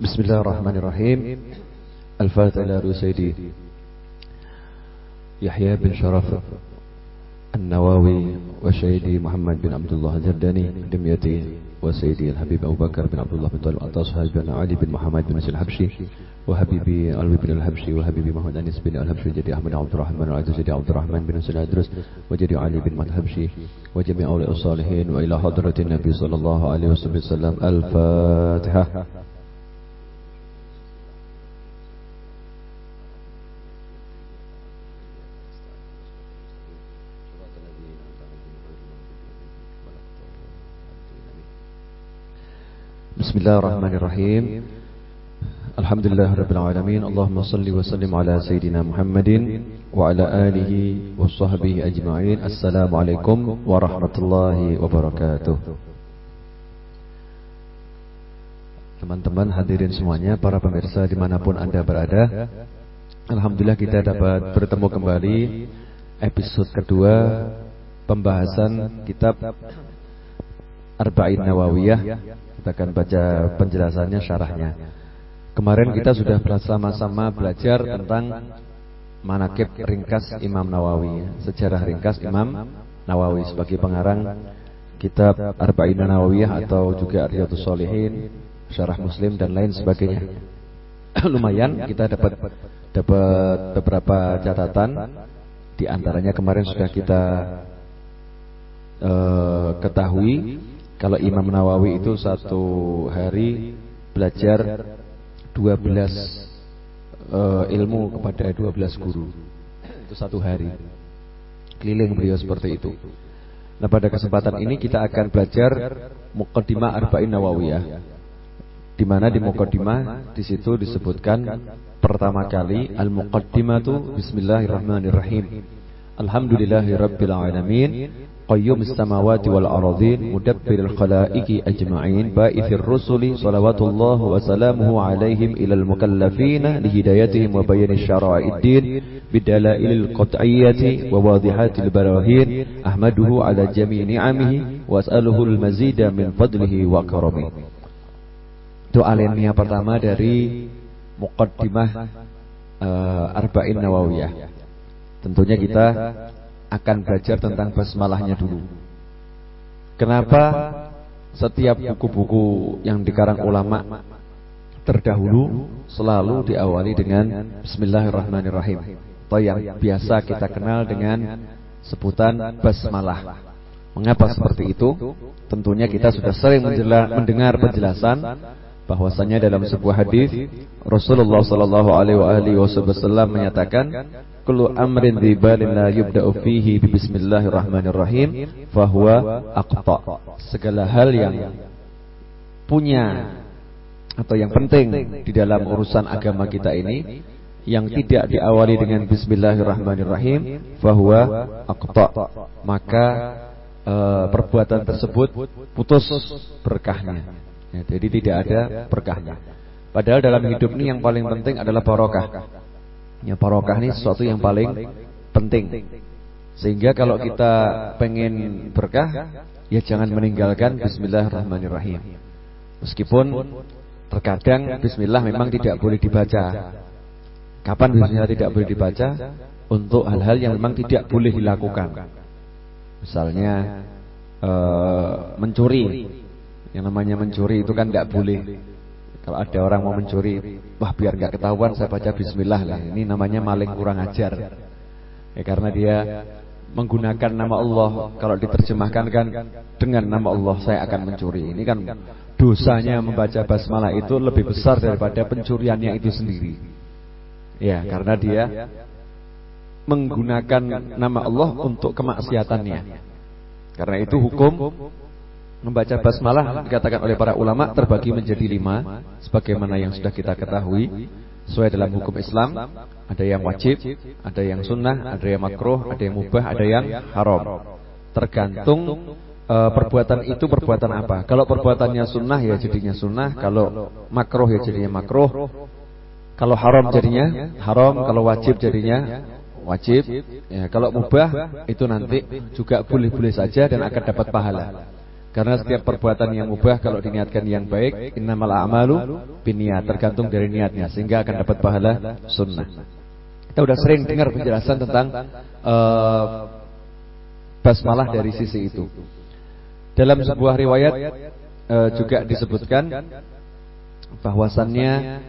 بسم الله الرحمن الرحيم الفاتح إلى سيدي يحيى بن شرف النواوي وسيدي محمد بن عبد الله الجرداني دميتي وسيدي الحبيب أبو بكر بن عبد الله بن طالب الأطاس بن علي بن محمد بن الحبشي وحبيبي علوي بن الحبشي وحبيبي محمد أنس بن الحبشي جدي أحمد عبد الرحمن العزيز جدي عبد الرحمن بن مسلم الأدرس وجدي علي بن الحبشي وجميع أولياء الصالحين وإلى حضرة النبي صلى الله عليه وسلم الفاتحة Bismillahirrahmanirrahim. Alhamdulillah Rabbil Alamin. Allahumma salli wa sallim ala Sayyidina Muhammadin Wa ala alihi wa sahbihi ajma'in. Assalamualaikum warahmatullahi wabarakatuh Teman-teman hadirin semuanya Para pemirsa di mana pun anda berada Alhamdulillah kita dapat bertemu kembali Episode kedua Pembahasan kitab Arba'in Nawawiyah kita akan baca penjelasannya, syarahnya. Kemarin kita sudah bersama-sama belajar tentang manakib ringkas Imam Nawawi, sejarah ringkas Imam Nawawi sebagai pengarang kitab Arba'in Nawawiyah atau juga Riyadhus Shalihin, Syarah Muslim dan lain sebagainya. Lumayan kita dapat dapat beberapa catatan di antaranya kemarin sudah kita uh, ketahui kalau Imam Nawawi itu satu hari belajar 12 uh, eh, ilmu kepada 12 guru. Itu satu hari. Keliling beliau seperti itu. Nah, pada kesempatan ini kita akan belajar Muqaddimah Arba'in Nawawiyah. Di mana di Muqaddimah di situ disebutkan pertama kali Al-Muqaddimatu Bismillahirrahmanirrahim. Alhamdulillahirabbil alamin qayyum samawati wal aradin mudabbiril khalaiqi ajma'in ba'ithir rusuli salawatullah wa salamuhu alaihim ilal mukallafina lihidayatihim wa bayani syara'id din bidalailil qat'iyyati wa wadihatil barahin ahmaduhu ala jami' ni'amihi wa as'aluhu al mazida min fadlihi wa karamih doa alenia pertama dari muqaddimah uh, arba'in nawawiyah. Tentunya kita akan belajar tentang basmalahnya dulu. Kenapa setiap buku-buku yang dikarang ulama terdahulu selalu diawali dengan Bismillahirrahmanirrahim atau yang biasa kita kenal dengan sebutan basmalah. Mengapa seperti itu? Tentunya kita sudah sering mendengar penjelasan bahwasanya dalam sebuah hadis Rasulullah sallallahu alaihi wasallam menyatakan kullu amrin dhibalin la yubda'u fihi bi bismillahirrahmanirrahim fahuwa aqta. Segala hal yang punya atau yang penting di dalam urusan agama kita ini yang tidak diawali dengan bismillahirrahmanirrahim fahuwa aqta. Maka e, perbuatan tersebut putus berkahnya. Ya, jadi tidak ada berkahnya. Padahal dalam hidup ini yang paling penting adalah barokah. Ya barokah ini sesuatu yang paling penting. Sehingga kalau kita pengen berkah, ya jangan meninggalkan Bismillahirrahmanirrahim. Meskipun terkadang Bismillah memang tidak boleh dibaca. Kapan Bismillah tidak boleh dibaca? Untuk hal-hal yang memang tidak boleh dilakukan. Misalnya uh, mencuri. Yang namanya mencuri itu kan tidak boleh kalau ada orang mau mencuri, wah biar nggak ketahuan saya baca bismillah lah. Ini namanya maling kurang ajar. Ya karena dia menggunakan nama Allah kalau diterjemahkan kan dengan nama Allah saya akan mencuri. Ini kan dosanya membaca basmalah itu lebih besar daripada pencuriannya itu sendiri. Ya, karena dia menggunakan nama Allah untuk kemaksiatannya. Karena itu hukum Membaca basmalah dikatakan oleh para ulama terbagi menjadi lima Sebagaimana yang sudah kita ketahui. Sesuai dalam hukum Islam Ada yang wajib, ada yang sunnah, ada yang makruh, ada yang mubah, ada yang haram. Tergantung uh, perbuatan itu perbuatan apa. Kalau perbuatannya sunnah ya jadinya sunnah. Kalau makruh ya jadinya makruh. Kalau haram jadinya haram. Kalau wajib jadinya wajib. Ya, Kalau mubah itu nanti juga boleh-boleh saja dan akan dapat pahala Karena setiap perbuatan yang mubah kalau diniatkan yang baik, innamal a'malu binniyat, tergantung dari niatnya sehingga akan dapat pahala sunnah. Kita sudah sering dengar penjelasan tentang uh, basmalah dari sisi itu. Dalam sebuah riwayat uh, juga disebutkan bahwasannya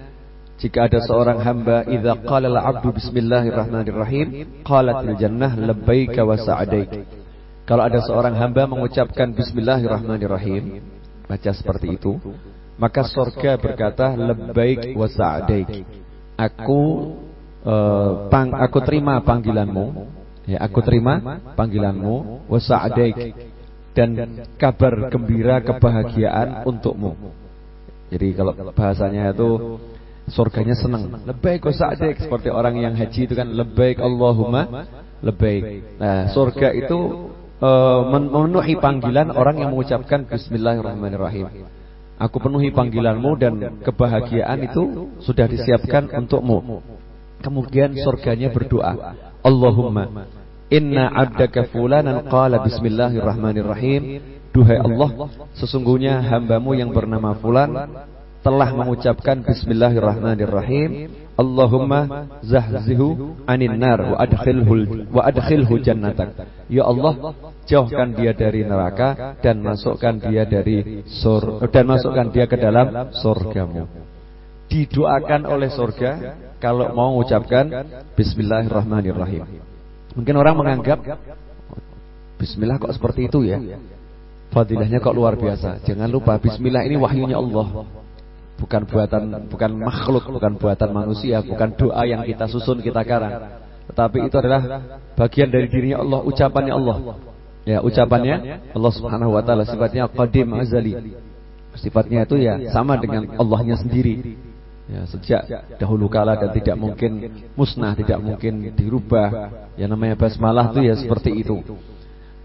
jika ada seorang hamba idza qala al-'abdu bismillahirrahmanirrahim qalatil jannah labbaika wa sa'adaik kalau ada seorang hamba mengucapkan Bismillahirrahmanirrahim Baca seperti itu Maka surga berkata Lebbaik wa sa'adaik Aku uh, pang, Aku terima panggilanmu Ya, aku terima panggilanmu wa sa'adaik dan kabar gembira kebahagiaan untukmu. Jadi kalau bahasanya itu surganya senang. Lebbaik wa sa'adaik seperti orang yang haji itu kan lebbaik Allahumma lebbaik. Nah, surga itu uh, memenuhi panggilan orang yang mengucapkan Bismillahirrahmanirrahim. Aku penuhi panggilanmu dan kebahagiaan itu sudah disiapkan untukmu. Kemudian surganya berdoa, Allahumma inna abdaka fulanan qala bismillahirrahmanirrahim. Duhai Allah, sesungguhnya hambamu yang bernama fulan telah mengucapkan bismillahirrahmanirrahim Allahumma zahzihu anin nar wa adkhilhu wa adkhilhu jannatak. Ya Allah, jauhkan dia dari neraka dan masukkan dia dari sur dan masukkan dia ke dalam surgamu. Didoakan oleh surga kalau mau mengucapkan bismillahirrahmanirrahim. Mungkin orang menganggap bismillah kok seperti itu ya. Fadilahnya kok luar biasa. Jangan lupa bismillah ini wahyunya Allah bukan buatan bukan makhluk, bukan buatan manusia, bukan doa yang kita susun, kita karang. Tetapi itu adalah bagian dari dirinya Allah, ucapannya Allah. Ya, ucapannya Allah Subhanahu wa taala sifatnya qadim azali. Sifatnya itu ya sama dengan Allahnya sendiri. Ya, sejak dahulu kala dan tidak mungkin musnah, tidak mungkin dirubah. Yang namanya basmalah itu ya seperti itu.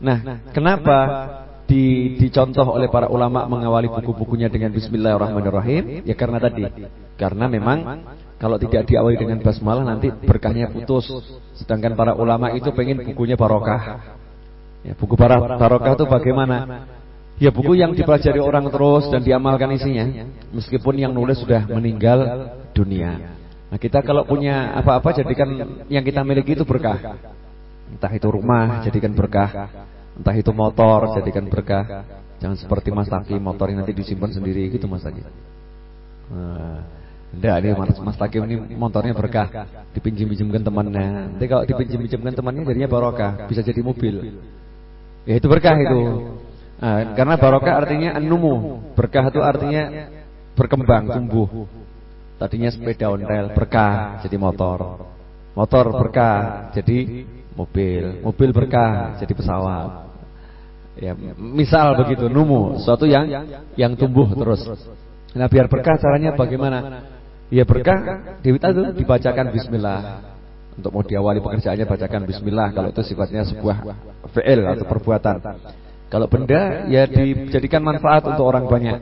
Nah, kenapa di, dicontoh oleh para ulama mengawali buku-bukunya dengan Bismillahirrahmanirrahim. Ya karena tadi. Karena memang kalau tidak diawali dengan basmalah nanti berkahnya putus. Sedangkan para ulama itu pengen bukunya barokah. Ya buku para barokah itu bagaimana? Ya buku yang dipelajari orang terus dan diamalkan isinya. Meskipun yang nulis sudah meninggal dunia. Nah kita kalau punya apa-apa jadikan yang kita miliki itu berkah. Entah itu rumah jadikan berkah Entah itu motor jadikan berkah. Jangan seperti Mas Taki motornya nanti disimpan sendiri gitu Mas Taki. Nah, enggak ini Mas, Mas Taki ini motornya berkah. Dipinjam-pinjamkan temannya. Nanti kalau dipinjam-pinjamkan temannya jadinya barokah, bisa jadi mobil. Ya itu berkah itu. Nah, karena barokah artinya anumu. Berkah itu artinya berkembang, tumbuh. Tadinya sepeda ontel, berkah jadi motor. Motor berkah jadi mobil, mobil berkah jadi pesawat. Ya, misal begitu numu, suatu yang yang tumbuh terus. Nah, biar berkah caranya bagaimana? Ya berkah di itu dibacakan bismillah. Untuk mau diawali pekerjaannya bacakan bismillah kalau itu sifatnya sebuah fi'il atau perbuatan. Kalau benda ya dijadikan manfaat untuk orang banyak.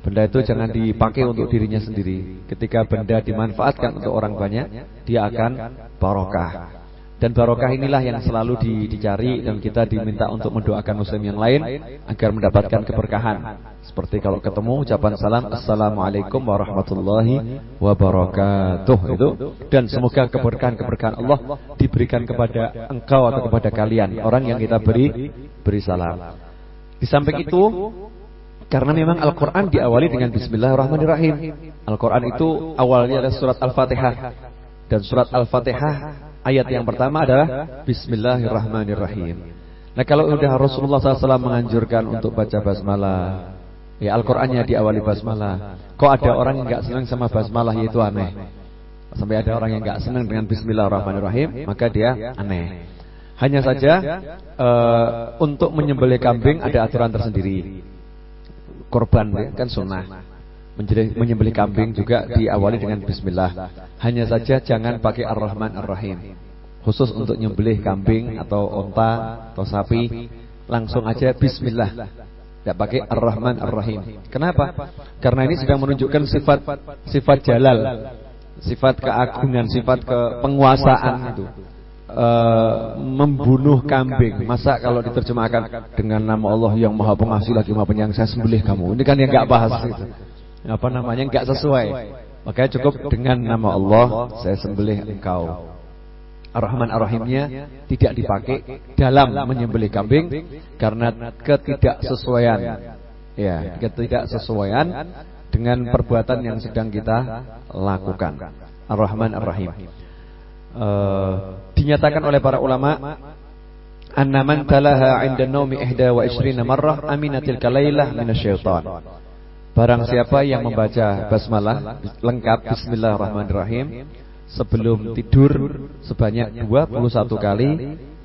Benda itu jangan dipakai untuk dirinya sendiri. Ketika benda dimanfaatkan untuk orang banyak, dia akan barokah. Dan barokah inilah yang selalu di, dicari dan kita diminta untuk mendoakan muslim yang lain agar mendapatkan keberkahan. Seperti kalau ketemu ucapan salam Assalamualaikum warahmatullahi wabarakatuh itu dan semoga keberkahan-keberkahan Allah diberikan kepada engkau atau kepada kalian orang yang kita beri beri salam. Di samping itu karena memang Al-Qur'an diawali dengan bismillahirrahmanirrahim. Al-Qur'an itu awalnya adalah surat Al-Fatihah dan surat Al-Fatihah Ayat yang pertama adalah Bismillahirrahmanirrahim. Nah kalau sudah Rasulullah SAW menganjurkan untuk baca basmalah, ya Al-Qur'annya diawali basmalah. Kok ada orang yang nggak senang sama basmalah yaitu aneh. Sampai ada orang yang nggak senang dengan Bismillahirrahmanirrahim, maka dia aneh. Hanya saja uh, untuk menyembelih kambing ada aturan tersendiri. Korban ya, kan sunnah menyembelih kambing juga diawali dengan bismillah. Hanya saja jangan pakai ar-Rahman ar-Rahim. Khusus untuk nyembelih kambing atau onta atau sapi langsung aja bismillah. Tidak pakai ar-Rahman ar-Rahim. Kenapa? Karena ini sedang menunjukkan sifat sifat jalal, sifat keagungan, sifat kepenguasaan itu. uh, membunuh kambing. Masa kalau diterjemahkan dengan nama Allah yang Maha Pengasih lagi Maha Penyayang saya sembelih kamu. Ini kan yang enggak bahas itu. Apa namanya enggak sesuai. Makanya cukup dengan nama Allah saya sembelih engkau. Ar-Rahman Ar-Rahimnya tidak dipakai dalam menyembelih kambing karena ketidaksesuaian. Ya, ketidaksesuaian dengan perbuatan yang sedang kita lakukan. Ar-Rahman Ar-Rahim. Uh, dinyatakan oleh para ulama anna man talaha 'inda naumi ihda wa 20 marrah aminatil kalailah minasyaitan. Barang siapa yang membaca basmalah lengkap bismillahirrahmanirrahim sebelum tidur sebanyak 21 kali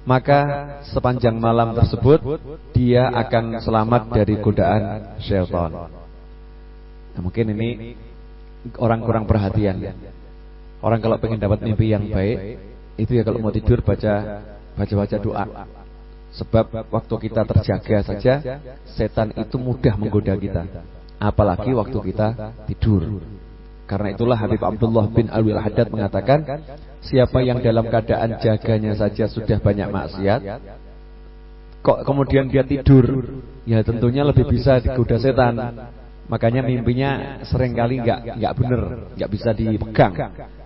maka sepanjang malam tersebut dia akan selamat dari godaan syaitan. Nah, mungkin ini orang kurang perhatian. Orang kalau pengen dapat mimpi yang baik itu ya kalau mau tidur baca baca-baca doa. Sebab waktu kita terjaga saja setan itu mudah menggoda kita. Apalagi waktu kita tidur. Karena itulah Habib Abdullah bin Alwi Al-Haddad mengatakan Siapa yang dalam keadaan jaganya saja sudah banyak maksiat Kok kemudian dia tidur? Ya tentunya lebih bisa digoda setan. Makanya mimpinya sering kali nggak nggak benar, nggak bisa dipegang,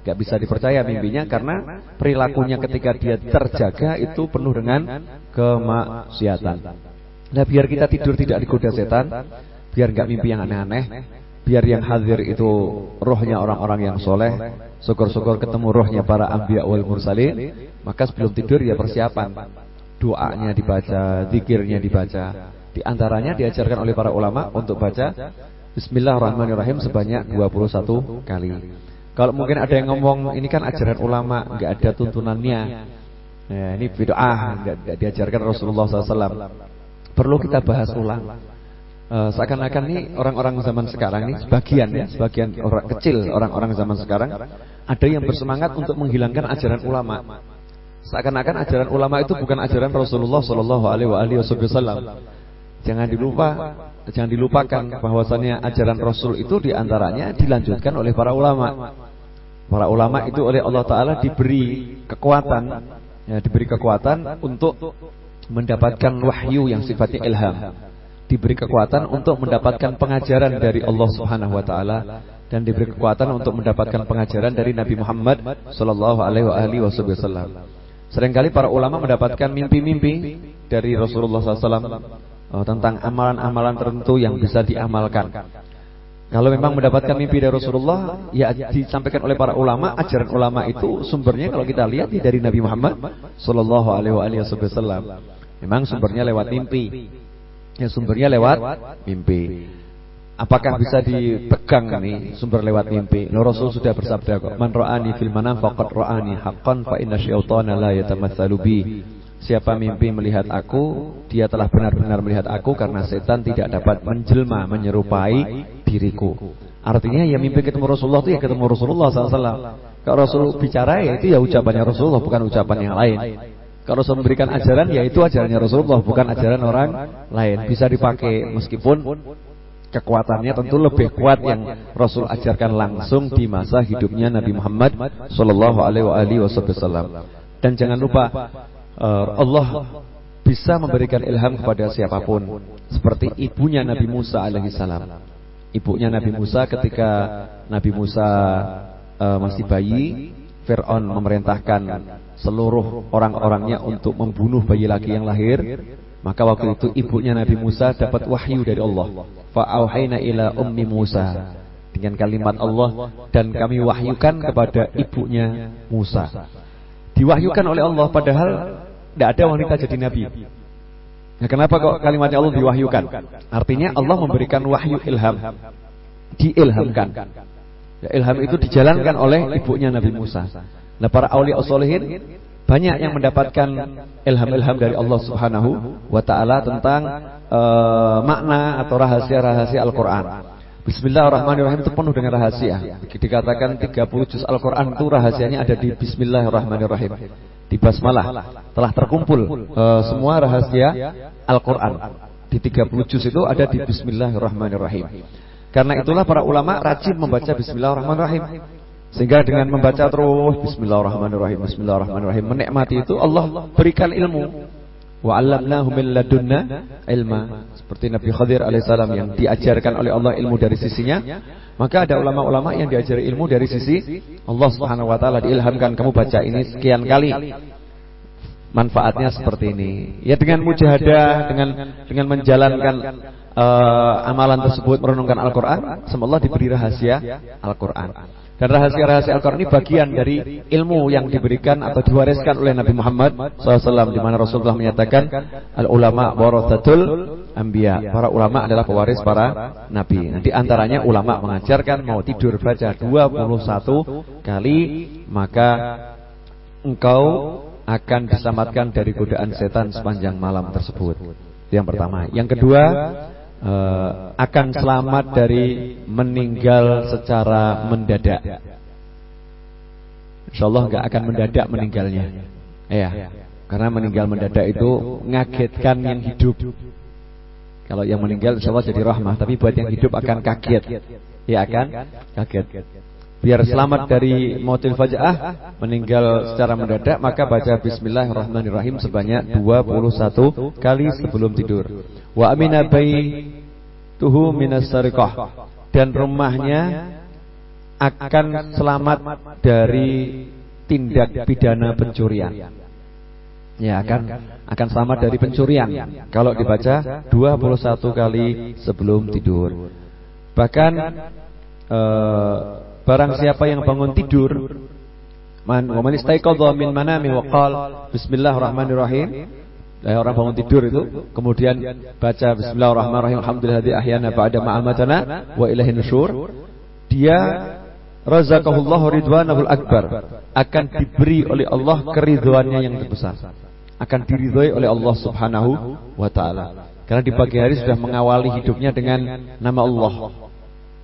nggak bisa dipercaya mimpinya karena perilakunya ketika dia terjaga itu penuh dengan kemaksiatan. Nah biar kita tidur tidak digoda setan, biar nggak mimpi yang aneh-aneh, biar yang hadir itu rohnya orang-orang yang soleh. syukur-syukur ketemu rohnya para ambiya wal mursalin. maka sebelum tidur ya persiapan. doanya dibaca zikirnya dibaca. di antaranya diajarkan oleh para ulama untuk baca. Bismillahirrahmanirrahim sebanyak 21 kali. kalau mungkin ada yang ngomong ini kan ajaran ulama nggak ada tuntunannya. ya, ini bid'ah nggak diajarkan Rasulullah SAW perlu kita bahas ulang uh, seakan-akan nih orang-orang zaman sekarang nih sebagian ya, sebagian orang kecil orang-orang zaman sekarang ada yang bersemangat untuk menghilangkan ajaran ulama. Seakan-akan ajaran ulama itu bukan ajaran Rasulullah Shallallahu alaihi wasallam. Jangan dilupa, jangan dilupakan bahwasannya ajaran Rasul itu di antaranya dilanjutkan oleh para ulama. Para ulama itu oleh Allah Taala diberi kekuatan, ya, diberi kekuatan untuk mendapatkan wahyu yang sifatnya ilham diberi kekuatan untuk mendapatkan pengajaran dari Allah Subhanahu wa taala dan diberi kekuatan untuk mendapatkan pengajaran dari Nabi Muhammad sallallahu alaihi wasallam. Seringkali para ulama mendapatkan mimpi-mimpi dari Rasulullah SAW oh, tentang amalan-amalan tertentu yang bisa diamalkan. Kalau memang mendapatkan mimpi dari Rasulullah, ya disampaikan oleh para ulama, ajaran ulama itu sumbernya kalau kita lihat ya dari Nabi Muhammad Sallallahu Alaihi Wasallam. Memang sumbernya lewat mimpi. Ya sumbernya lewat mimpi. Apakah bisa dipegang nih sumber lewat mimpi? No Rasul sudah bersabda kok, "Man ra'ani fil manam faqad ra'ani haqqan fa inna syaitana la yatamatsalu bi." Siapa mimpi melihat aku, dia telah benar-benar melihat aku karena setan tidak dapat menjelma menyerupai diriku. Artinya ya mimpi ketemu Rasulullah itu ya ketemu Rasulullah SAW. Kalau Rasul bicara ya itu ya ucapannya Rasulullah bukan ucapan yang lain. Kalau Rasul memberikan ajaran ya itu ajarannya Rasulullah bukan ajaran orang lain. Bisa dipakai meskipun kekuatannya tentu lebih kuat yang Rasul ajarkan langsung di masa hidupnya Nabi Muhammad sallallahu alaihi wasallam. Dan jangan lupa uh, Allah bisa memberikan ilham kepada siapa pun seperti ibunya Nabi Musa alaihi salam. Ibunya Nabi Musa ketika Nabi Musa uh, masih bayi, Firaun memerintahkan seluruh orang-orangnya untuk membunuh bayi laki yang lahir, maka waktu itu ibunya Nabi Musa dapat wahyu dari Allah. Fa'auhayna ila ummi Musa dengan kalimat Allah dan kami wahyukan kepada ibunya Musa. Diwahyukan oleh Allah padahal tidak ada wanita jadi nabi. Nah, kenapa kok kalimatnya Allah diwahyukan? Artinya Allah memberikan wahyu ilham. Diilhamkan. Ya, ilham itu dijalankan oleh ibunya Nabi Musa. Nah para awliya solihin banyak yang mendapatkan ilham-ilham dari Allah Subhanahu wa taala tentang uh, makna atau rahasia-rahasia Al-Qur'an. Bismillahirrahmanirrahim itu penuh dengan rahasia. Dikatakan 30 juz Al-Qur'an itu rahasianya ada di Bismillahirrahmanirrahim. Di basmalah telah terkumpul uh, semua rahasia Al-Qur'an. Di 30 juz itu ada di Bismillahirrahmanirrahim. Karena itulah para ulama rajin membaca Bismillahirrahmanirrahim. Sehingga dengan membaca terus Bismillahirrahmanirrahim Bismillahirrahmanirrahim Menikmati itu Allah berikan ilmu Wa 'allamnahu min ladunna ilma. Seperti Nabi Khadir alaihissalam yang diajarkan oleh Allah ilmu dari sisinya, maka ada ulama-ulama yang diajari ilmu dari sisi Allah Subhanahu wa taala diilhamkan kamu baca ini sekian kali. Manfaatnya seperti ini. Ya dengan mujahadah, dengan dengan menjalankan uh, amalan tersebut merenungkan Al-Qur'an, semoga Allah diberi rahasia Al-Qur'an. Dan rahasia-rahasia Al-Quran ini bagian dari ilmu yang diberikan atau diwariskan oleh Nabi Muhammad SAW. Di mana Rasulullah menyatakan, Al-ulama warathatul anbiya. Para ulama adalah pewaris para nabi. Di antaranya ulama mengajarkan mau tidur baca 21 kali, maka engkau akan diselamatkan dari godaan setan sepanjang malam tersebut. Yang pertama. Yang kedua, uh, akan selamat dari meninggal secara mendadak. Insya Allah nggak akan mendadak meninggalnya. Ya, karena meninggal mendadak itu ngagetkan yang hidup. Kalau yang meninggal insya Allah jadi rahmah, tapi buat yang hidup akan kaget. Ya akan kaget. Biar selamat dari mautil faja'ah Meninggal secara mendadak Maka baca bismillahirrahmanirrahim Sebanyak 21 kali sebelum tidur. Wa amina tuhu minas Dan rumahnya Akan selamat dari Tindak pidana pencurian. Ya akan akan selamat dari pencurian Kalau dibaca 21 kali sebelum tidur. Bahkan uh, Barang siapa yang bangun tidur Man wa man istaiqadha min manami wa qala bismillahirrahmanirrahim. Ya, orang bangun tidur itu kemudian baca bismillahirrahmanirrahim alhamdulilladzi ahyana ba'da ma amatana wa ilaihin nusyur. Dia razaqahullahu ridwanahul akbar akan diberi oleh Allah keridhoannya yang terbesar. Akan diridhoi oleh Allah Subhanahu wa taala. Karena di pagi hari sudah mengawali hidupnya dengan nama Allah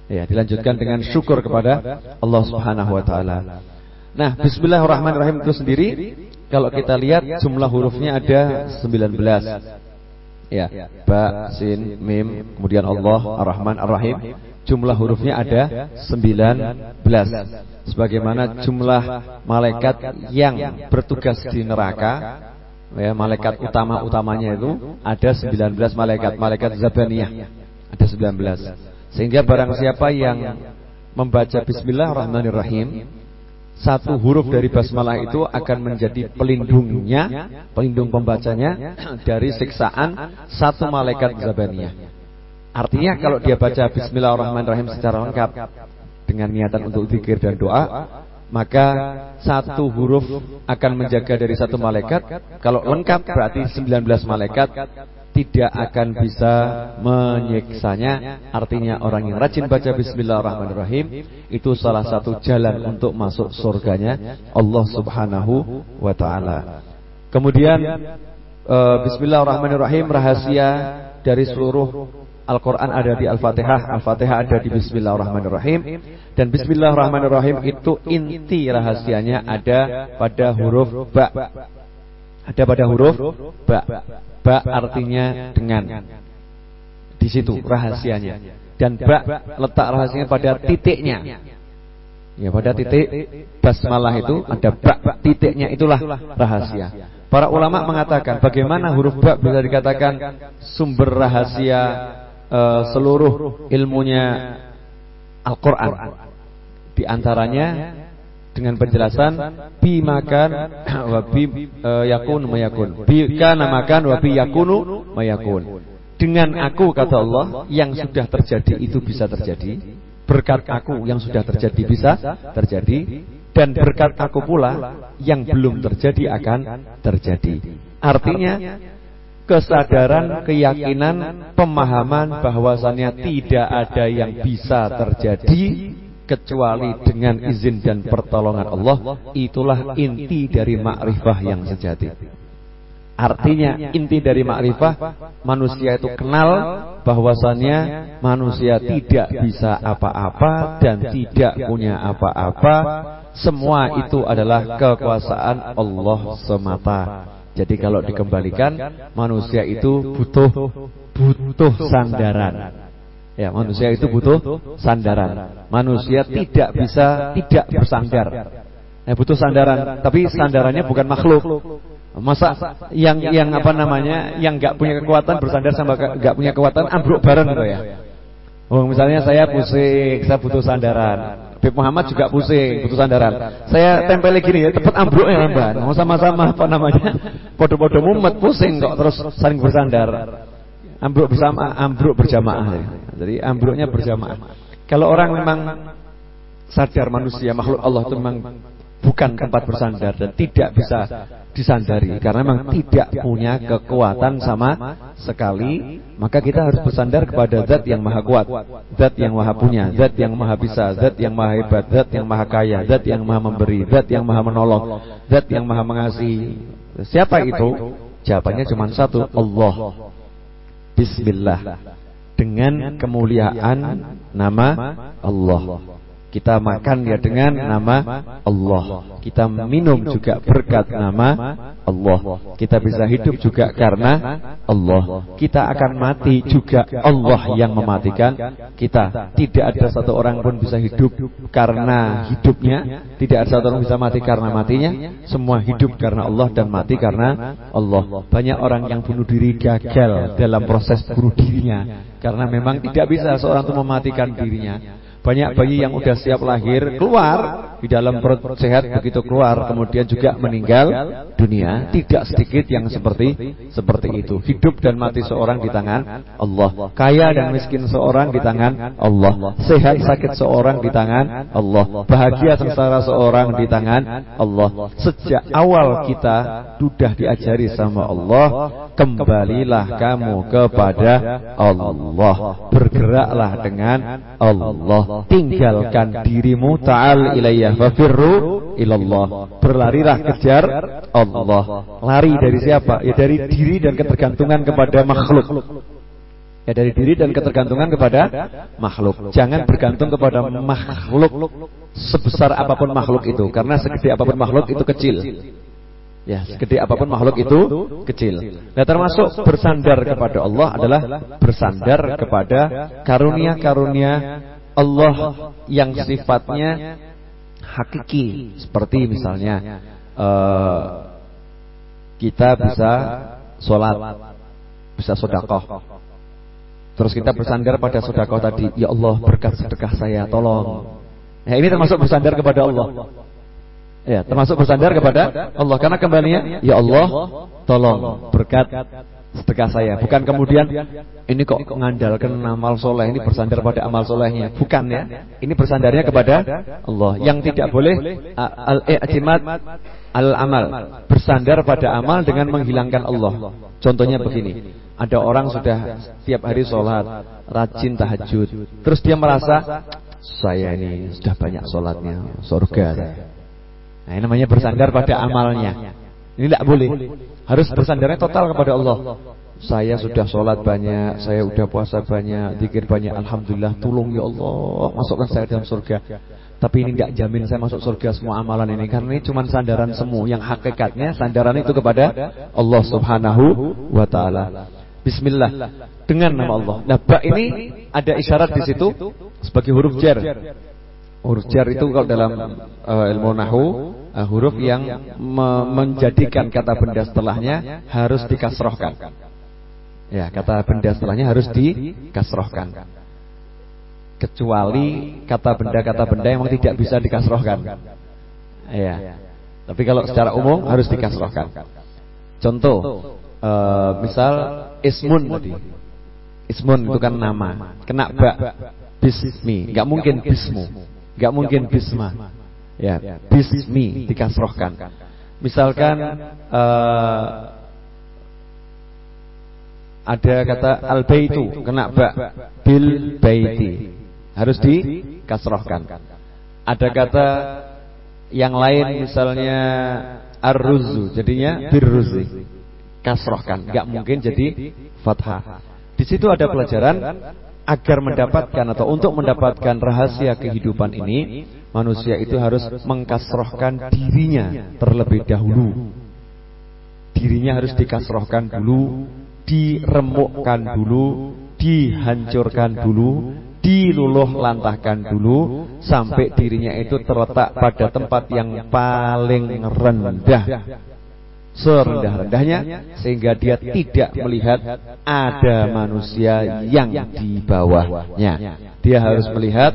Ya, dilanjutkan dengan syukur kepada Allah Subhanahu wa taala. Nah, bismillahirrahmanirrahim itu sendiri kalau kita lihat jumlah hurufnya ada 19. Ya, ba, sin, mim, kemudian Allah, Ar-Rahman, Ar-Rahim. Jumlah hurufnya ada 19. Sebagaimana jumlah malaikat yang bertugas di neraka ya malaikat utama-utamanya itu ada 19 malaikat, malaikat Zabaniyah. Ada 19. Sehingga barang siapa yang membaca bismillahirrahmanirrahim satu huruf dari basmalah itu akan menjadi pelindungnya, pelindung pembacanya dari siksaan satu malaikat zabaniyah. Artinya kalau dia baca bismillahirrahmanirrahim secara lengkap dengan niatan untuk zikir dan doa, maka satu huruf akan menjaga dari satu malaikat. Kalau lengkap berarti 19 malaikat tidak akan bisa menyiksanya. Artinya orang yang rajin baca bismillahirrahmanirrahim itu salah satu jalan untuk masuk surganya Allah Subhanahu wa taala. Kemudian uh, bismillahirrahmanirrahim rahasia dari seluruh Al-Quran ada di Al-Fatihah. Al-Fatihah ada di Bismillahirrahmanirrahim. Dan Bismillahirrahmanirrahim itu inti rahasianya ada pada huruf Ba. Ada pada huruf Ba Ba artinya dengan. Di situ rahasianya. Dan ba letak rahasianya pada titiknya. Ya pada titik basmalah itu ada ba titiknya itulah rahasia. Para ulama mengatakan bagaimana huruf ba bisa dikatakan sumber rahasia uh, seluruh ilmunya Al-Qur'an. Di antaranya dengan penjelasan bi makan wa bi uh, yakun mayakun bi kana makan wa bi yakunu mayakun dengan aku kata Allah yang sudah terjadi itu bisa terjadi berkat aku yang sudah terjadi bisa terjadi dan berkat aku pula yang belum terjadi akan terjadi. Artinya kesadaran, keyakinan, pemahaman bahwasannya tidak ada yang bisa terjadi kecuali dengan izin dan pertolongan Allah itulah inti dari makrifah yang sejati. Artinya inti dari makrifah manusia itu kenal bahwasannya manusia tidak bisa apa-apa dan tidak punya apa-apa. Semua itu adalah kekuasaan Allah semata. Jadi kalau dikembalikan manusia itu butuh butuh sandaran Ya, manusia itu butuh sandaran. Manusia tidak bisa tidak bersandar. Ya, butuh sandaran, tapi sandarannya bukan makhluk. Masa yang yang apa namanya, yang nggak punya kekuatan bersandar sama nggak punya kekuatan ambruk bareng gitu ya. Oh, misalnya saya pusing, saya butuh sandaran. Habib Muhammad juga pusing, butuh sandaran. Saya tempel gini ya, tepat ambruk ya Mbak. Mau sama-sama apa namanya? Podo-podo mumet pusing kok terus saling bersandar. Ambruk bersama, ambruk berjamaah. Jadi ambruknya berjamaah. Kalau orang memang sadar manusia makhluk Allah itu memang bukan tempat bersandar dan tidak bisa disandari. Karena memang tidak punya kekuatan sama sekali maka kita harus bersandar kepada zat yang maha kuat zat yang maha punya zat yang maha bisa zat yang maha hebat zat yang maha kaya zat yang maha memberi zat yang maha menolong zat yang maha mengasihi. Siapa itu? Jawabannya cuma satu Allah. Bismillah dengan kemuliaan nama Allah kita makan ya dengan nama Allah. Kita minum juga berkat nama Allah. Kita bisa hidup juga karena Allah. Kita akan mati juga Allah yang mematikan kita. Tidak ada satu orang pun bisa hidup karena hidupnya. Tidak ada satu orang bisa mati karena matinya. Semua hidup karena Allah dan mati karena Allah. Banyak orang yang bunuh diri gagal dalam proses bunuh dirinya. Karena memang tidak bisa seorang itu mematikan dirinya. Banyak bayi yang sudah siap lahir keluar di dalam perut sehat begitu keluar kemudian juga meninggal dunia. Tidak sedikit yang seperti seperti itu. Hidup dan mati seorang di tangan Allah. Kaya dan miskin seorang di tangan Allah. Sehat sakit seorang di tangan Allah. Bahagia sengsara seorang di tangan Allah. Sejak awal kita sudah diajari sama Allah, kembalilah kamu kepada Allah. Bergeraklah dengan Allah tinggalkan dirimu ta'al ilayya fafirru ilallah. berlarilah kejar Allah. Lari dari siapa? ya dari diri dan ketergantungan kepada makhluk. ya dari diri dan ketergantungan kepada makhluk. jangan bergantung kepada makhluk sebesar apa pun makhluk itu. karena segede apa pun makhluk itu kecil. Ya, segede apa pun makhluk itu kecil. Nah, termasuk bersandar kepada Allah adalah bersandar kepada karunia-karunia Allah yang sifatnya hakiki seperti misalnya uh, kita bisa sholat bisa sodakoh. Terus kita bersandar pada sodakoh tadi ya Allah berkat sedekah saya tolong. Ya ini termasuk bersandar kepada Allah. Ya termasuk bersandar kepada Allah. Karena kembalinya ya Allah tolong berkat sedekah saya. Bukan kemudian ini kok mengandalkan amal soleh ini bersandar pada amal solehnya. Bukan ya. Ini bersandarnya kepada Allah. Yang tidak boleh al-i'timad al-amal. Bersandar pada amal dengan menghilangkan Allah. Contohnya begini. Ada orang sudah tiap hari sholat, rajin tahajud. Terus dia merasa saya ini sudah banyak sholatnya, surga. Nah, ini namanya bersandar pada amalnya. Ini tidak boleh. Harus bersandarnya total kepada Allah. Saya sudah sholat banyak, saya sudah puasa banyak, zikir banyak. Alhamdulillah, tolong ya Allah, masukkan saya dalam surga. Tapi ini tidak jamin saya masuk surga semua amalan ini Karena ini cuma sandaran semu. Yang hakikatnya sandaran itu kepada Allah subhanahu wa ta'ala. Bismillah. Dengan nama Allah. Nah bak ini ada isyarat di situ Sebagai huruf jar. Huruf jar itu kalau dalam uh, ilmu nahu uh, huruf yang me menjadikan kata benda setelahnya harus dikasrohkan. Ya, kata benda setelahnya harus dikasrohkan. Kecuali kata benda-kata benda yang tidak bisa dikasrohkan. Ya. Tapi kalau secara umum harus dikasrohkan. Contoh, uh, misal ismun tadi. Ismun itu kan nama. Kena ba, bismi, nggak mungkin bismu, nggak mungkin bisma. Ya, bismi dikasrohkan. Misalkan uh, ada kata al baitu kena ba bil baiti. harus dikasrohkan. Ada kata yang lain misalnya ar-ruzu jadinya birruzi. kasrohkan, nggak mungkin jadi fathah. Di situ ada pelajaran agar mendapatkan atau untuk mendapatkan rahasia kehidupan ini manusia itu harus mengkasrohkan dirinya terlebih dahulu. Dirinya harus dikasrohkan dulu, diremukkan dulu, dihancurkan dulu, diluluh lantahkan dulu sampai dirinya itu terletak pada tempat yang paling rendah serendah-rendahnya sehingga dia tidak melihat ada manusia yang di bawahnya. Dia harus melihat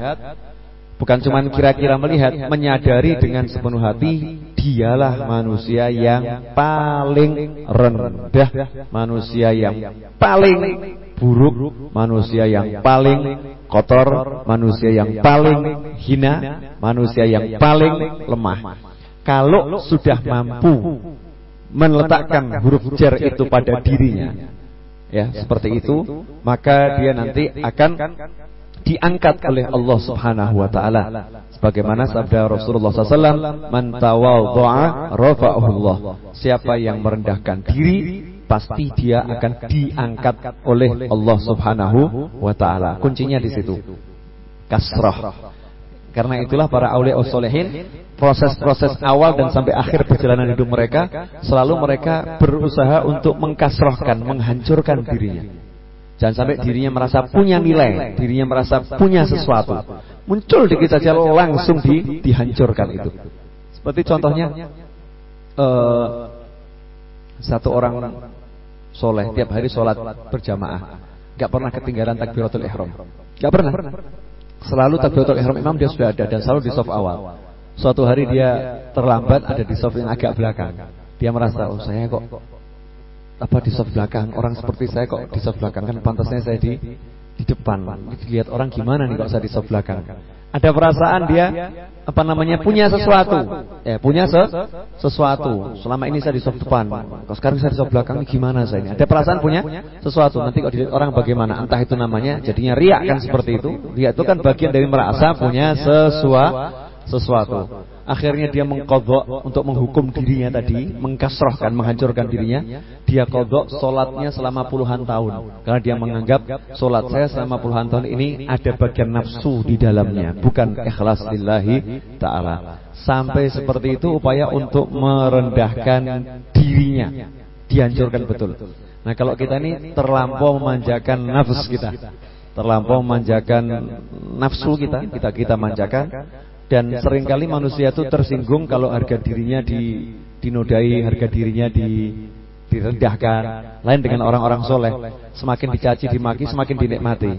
bukan cuma kira-kira melihat, menyadari dengan sepenuh hati dialah manusia yang paling rendah, manusia yang paling buruk, manusia yang paling kotor, manusia yang paling hina, manusia yang paling lemah. Kalau sudah mampu meletakkan huruf jar itu pada dirinya. ya seperti itu maka dia nanti akan diangkat oleh Allah Subhanahu wa taala. Sebagaimana sabda Rasulullah SAW man tawadha'a rafa'ahu Allah siapa yang merendahkan diri pasti dia akan diangkat oleh Allah Subhanahu wa taala. kuncinya di situ. kasrah karena itulah para aulia solehin proses-proses awal dan sampai akhir perjalanan hidup mereka selalu mereka berusaha untuk mengkasrohkan, menghancurkan dirinya. Jangan sampai dirinya merasa punya nilai, dirinya merasa punya sesuatu. Muncul dikit saja langsung di, dihancurkan itu. Seperti contohnya uh, satu orang soleh tiap hari sholat berjamaah, gak pernah ketinggalan takbiratul ihram, gak pernah. Selalu takbiratul ihram imam dia sudah ada dan selalu di soft awal. Suatu hari dia terlambat ada di soft yang agak belakang. Dia merasa, oh saya kok apa di soft belakang? Orang seperti saya kok di soft belakang kan pantasnya saya di di depan. Dilihat orang gimana nih kok saya di soft belakang? Ada perasaan dia apa namanya punya sesuatu, ya punya se sesuatu. Selama ini saya di soft depan, kok sekarang saya di soft belakang gimana saya ini? Ada perasaan punya sesuatu. Nanti kok dilihat orang bagaimana? Entah itu namanya jadinya riak kan seperti itu. Riak itu kan bagian dari merasa punya sesuatu sesuatu. Akhirnya dia mengkodok untuk menghukum dirinya tadi, mengkasrohkan, menghancurkan dirinya. Dia kodok solatnya selama puluhan tahun. Karena dia menganggap solat saya selama puluhan tahun ini ada bagian nafsu di dalamnya. Bukan ikhlas lillahi ta'ala. Sampai seperti itu upaya untuk merendahkan dirinya. Dihancurkan betul. Nah kalau kita ini terlampau memanjakan nafsu kita. Terlampau memanjakan nafsu kita, kita kita manjakan dan sering kali manusia itu tersinggung kalau harga dirinya di, dinodai, harga dirinya di, direndahkan. Lain dengan orang-orang soleh, semakin dicaci, dimaki, semakin dinikmati.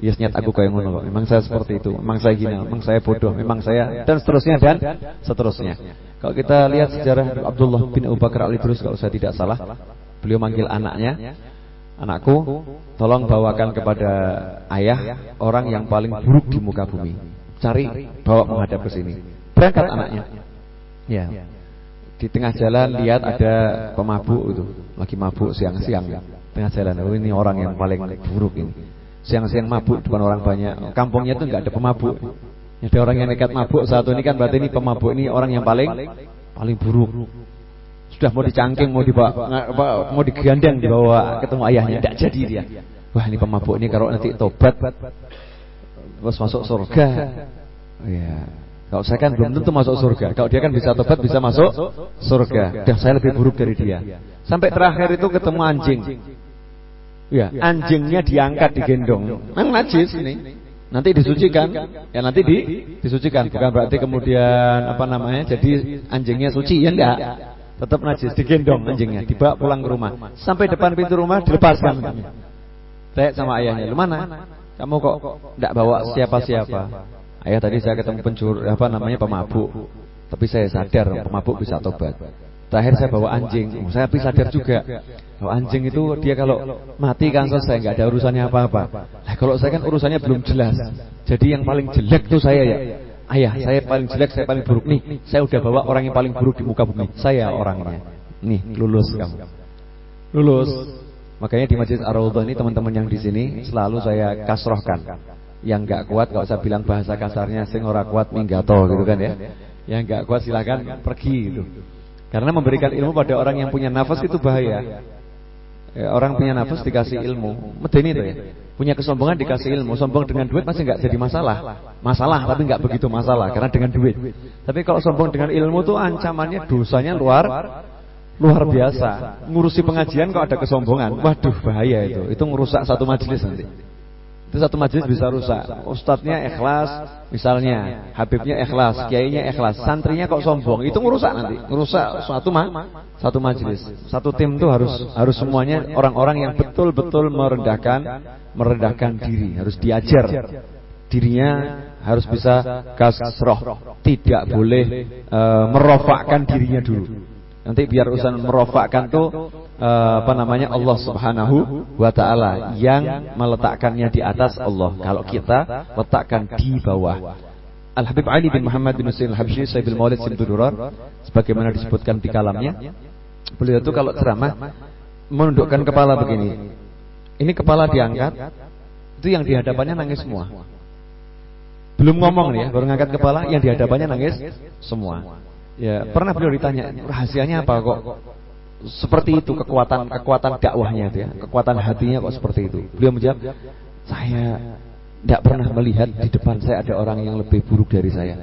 Yes nyat aku kayak ngono Memang saya seperti itu. Memang saya gini, memang saya bodoh, memang saya dan seterusnya dan seterusnya. Kalau kita lihat sejarah Abdullah bin Abu Bakar Al-Idrus kalau saya tidak salah, beliau manggil anaknya, "Anakku, tolong bawakan kepada ayah orang yang paling buruk di muka bumi." Cari bawa menghadap ke sini. Berangkat anaknya. Ya. Di tengah jalan lihat ada pemabuk itu, lagi mabuk siang-siang. Tengah jalan, oh ini orang yang paling buruk ini. Siang-siang mabuk depan orang banyak. Kampungnya itu nggak ada pemabuk. Ada orang yang nekat mabuk satu ini kan berarti ini pemabuk ini orang yang paling paling buruk. Sudah mau dicangking, mau dibawa, mau digandeng dibawa ketemu ayahnya, tidak jadi dia. Wah ini pemabuk ini kalau nanti tobat terus masuk surga. Ya. Kalau saya kan belum tentu masuk surga. Kalau dia kan bisa tobat bisa masuk surga. Dan saya lebih buruk dari dia. Sampai terakhir itu ketemu anjing. Ya, anjingnya diangkat digendong. Memang najis ini. Nanti disucikan. Ya nanti di disucikan. Bukan berarti kemudian apa namanya? Jadi anjingnya suci ya enggak. Tetap najis digendong anjingnya, dibawa pulang ke rumah. Sampai depan pintu rumah dilepaskan. Tanya sama ayahnya, "Lu mana?" Kamu kok tidak bawa siapa-siapa? Ayah tadi saya ketemu pencuri apa namanya pemabuk. Tapi saya sadar pemabuk bisa tobat. Terakhir saya bawa anjing. Saya tapi sadar juga. Kalau anjing itu dia kalau mati kan selesai nggak ada urusannya apa-apa. Kalau saya kan urusannya belum jelas. Jadi yang paling jelek tuh saya ya. Ayah, saya paling jelek, saya paling buruk nih. Saya udah bawa orang yang paling buruk di muka bumi. Saya orangnya. Nih, lulus kamu. Lulus. Makanya di Masjid Ar-Raudhah ini teman-teman yang di sini selalu saya kasrohkan. Yang enggak kuat kalau saya bilang bahasa kasarnya sing ora kuat minggato gitu kan ya. Yang enggak kuat silakan pergi gitu. Karena memberikan ilmu pada orang yang punya nafas itu bahaya. Ya, orang punya nafas dikasih ilmu, medeni itu ya. Punya kesombongan dikasih ilmu, sombong dengan duit masih enggak jadi masalah. Masalah tapi enggak begitu masalah karena dengan duit. Tapi kalau sombong dengan ilmu tuh ancamannya dosanya luar luar biasa. Ngurusi pengajian kok ada kesombongan. Waduh, bahaya itu. Itu ngerusak satu majelis nanti. Itu satu majelis bisa rusak. Ustadznya ikhlas, misalnya Habibnya ikhlas, kiainya ikhlas, santrinya kok sombong. Itu ngerusak nanti, ngerusak suatu ma satu majelis. Satu tim itu harus harus semuanya orang-orang yang betul-betul merendahkan merendahkan diri, harus diajar. Dirinya harus bisa kasroh, tidak boleh uh, merofakkan dirinya dulu. Nanti biar urusan merofakkan tuh uh, apa namanya Allah Subhanahu wa taala yang meletakkannya di atas Allah. Kalau kita letakkan di bawah. Al Habib Ali bin Muhammad bin Husain Al Habsyi Sayyidul Maulid Simtudurar sebagaimana disebutkan di kalamnya. Beliau itu kalau ceramah menundukkan kepala begini. Ini kepala diangkat, itu yang dihadapannya nangis semua. Belum ngomong nih ya, baru ngangkat kepala, yang dihadapannya nangis semua. Ya, pernah beliau ditanya, rahasianya apa kok seperti itu kekuatan kekuatan dakwahnya itu ya, kekuatan hatinya kok seperti itu. Beliau menjawab, saya tidak pernah melihat di depan saya ada orang yang lebih buruk dari saya.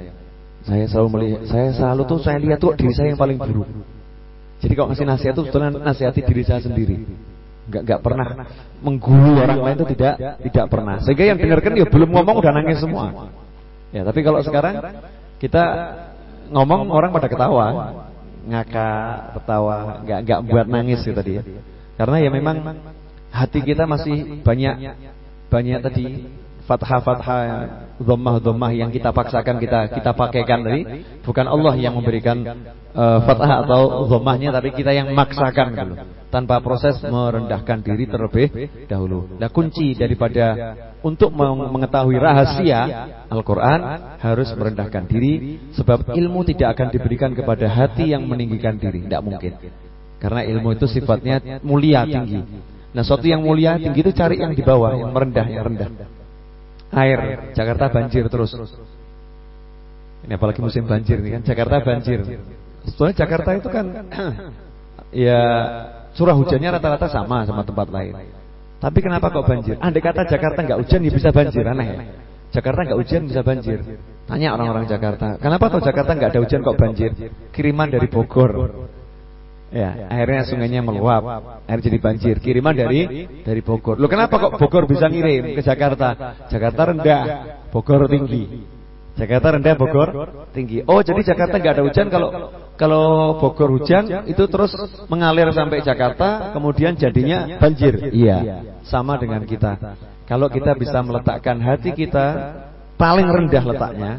Saya selalu melihat, saya selalu tuh saya lihat tuh diri saya yang paling buruk. Jadi kalau ngasih nasihat itu sebetulnya nasihati diri saya sendiri. Enggak enggak pernah menggulu orang lain itu tidak tidak pernah. Sehingga yang dengarkan ya belum ngomong udah nangis semua. Ya, tapi kalau sekarang kita ngomong orang pada ketawa, ngakak, ketawa, nggak nggak buat nangis gitu tadi ya. Karena ya memang hati kita masih banyak banyak tadi fathah-fathah dhammah-dhammah yang kita paksakan kita kita pakaikan tadi. bukan Allah yang memberikan uh, fathah atau dhammahnya tapi kita yang maksakan gitu tanpa proses merendahkan diri terlebih dahulu. Nah kunci daripada untuk mengetahui rahasia Al-Quran harus merendahkan diri sebab ilmu tidak akan diberikan kepada hati yang meninggikan diri, tidak mungkin. Karena ilmu itu sifatnya mulia tinggi. Nah, suatu yang mulia tinggi itu cari yang di bawah, yang merendah, yang rendah. Air, Jakarta banjir terus. Ini apalagi musim banjir nih kan, Jakarta banjir. Sebetulnya Jakarta itu kan ya curah hujannya rata-rata sama sama tempat lain. Tapi kenapa kok banjir? Andai kata Jakarta nggak hujan ya bisa banjir, aneh ya. Jakarta nggak hujan bisa banjir. Tanya orang-orang Jakarta, kenapa kok Jakarta nggak ada hujan kok banjir? Kiriman dari Bogor. Ya, akhirnya sungainya meluap, air jadi banjir. Kiriman dari dari Bogor. Loh kenapa kok Bogor bisa ngirim ke Jakarta? Jakarta rendah, Bogor tinggi. Jakarta rendah, Bogor tinggi. Oh, jadi Jakarta nggak ada hujan kalau kalau Bogor hujan itu terus mengalir sampai Jakarta, kemudian jadinya banjir. Iya, sama dengan kita. Kalau kita bisa meletakkan hati kita paling rendah letaknya,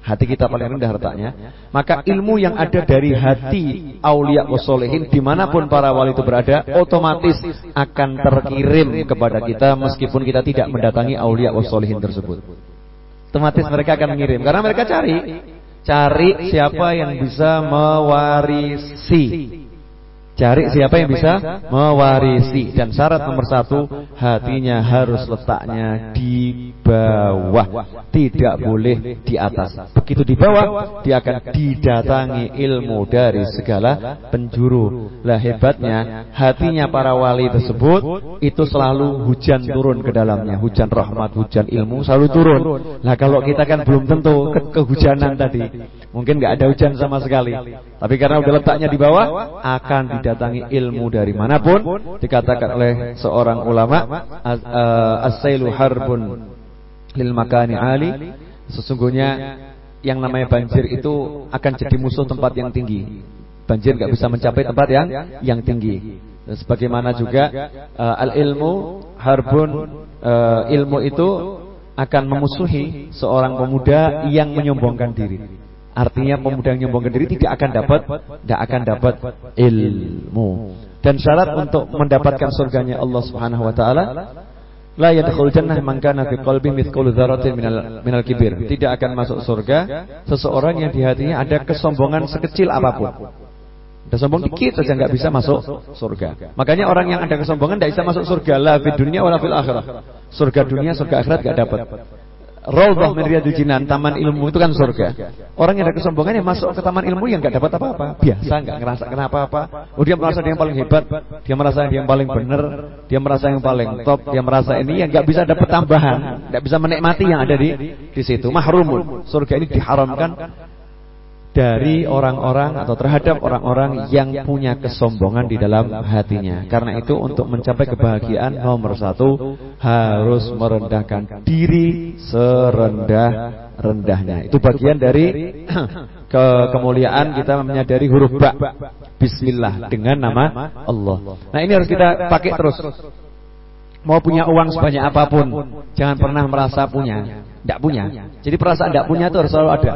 hati kita paling rendah letaknya, maka ilmu yang ada dari hati aulia wasolehin di mana pun para wali itu berada, otomatis akan terkirim kepada kita meskipun kita tidak mendatangi aulia wasolehin tersebut. Otomatis mereka akan mengirim karena mereka cari cari siapa yang bisa mewarisi Cari siapa yang bisa mewarisi. Dan syarat nomor satu Hatinya harus letaknya di bawah. Tidak boleh di atas. Begitu di bawah Dia akan didatangi ilmu dari segala penjuru. Lah hebatnya Hatinya para wali tersebut Itu selalu hujan turun ke dalamnya. Hujan rahmat, hujan ilmu selalu turun. Lah kalau kita kan belum tentu ke kehujanan tadi. Mungkin nggak ada hujan sama sekali Tapi karena udah letaknya di bawah Akan didatangi ilmu dari mana pun dikatakan oleh seorang ulama as-sailu harbun lil makani ali. Sesungguhnya yang namanya banjir itu akan jadi musuh tempat yang tinggi. banjir nggak bisa mencapai tempat yang yang tinggi. sebagaimana juga uh, al ilmu harbun uh, ilmu itu akan memusuhi seorang pemuda yang menyombongkan diri Artinya pemuda yang nyombongkan diri tidak akan dapat tidak akan dapat ilmu. Dan syarat untuk mendapatkan surganya Allah Subhanahu wa taala la yadkhul jannah man kana fi qalbi mithqalu dzarratin minal minal kibir. Tidak akan masuk surga seseorang yang di hatinya ada kesombongan sekecil apa pun. Ada sombong dikit saja nggak bisa masuk surga. Makanya orang yang ada kesombongan tidak bisa masuk surga la dunia wala fil akhirah. Surga dunia, surga akhirat nggak dapat. Raudhah min riyadil jinan, taman ilmu itu kan surga. Orang yang ada kesombongan yang masuk ke taman ilmu yang nggak dapat apa-apa, biasa nggak ngerasa kenapa apa. Oh dia merasa dia yang paling hebat, dia merasa dia yang paling benar, dia merasa yang paling top, dia merasa ini yang nggak bisa dapat tambahan, nggak bisa menikmati yang ada di di situ. Mahrumun. Surga ini diharamkan dari orang-orang atau terhadap orang-orang yang punya kesombongan di dalam hatinya. Karena itu untuk mencapai kebahagiaan nomor satu harus merendahkan diri serendah rendahnya. Itu bagian dari ke kemuliaan kita menyadari huruf ba. Bismillah dengan nama Allah. Nah ini harus kita pakai terus. Mau punya uang sebanyak apa pun, jangan pernah merasa punya, tidak punya. Jadi perasaan tidak punya itu harus selalu ada.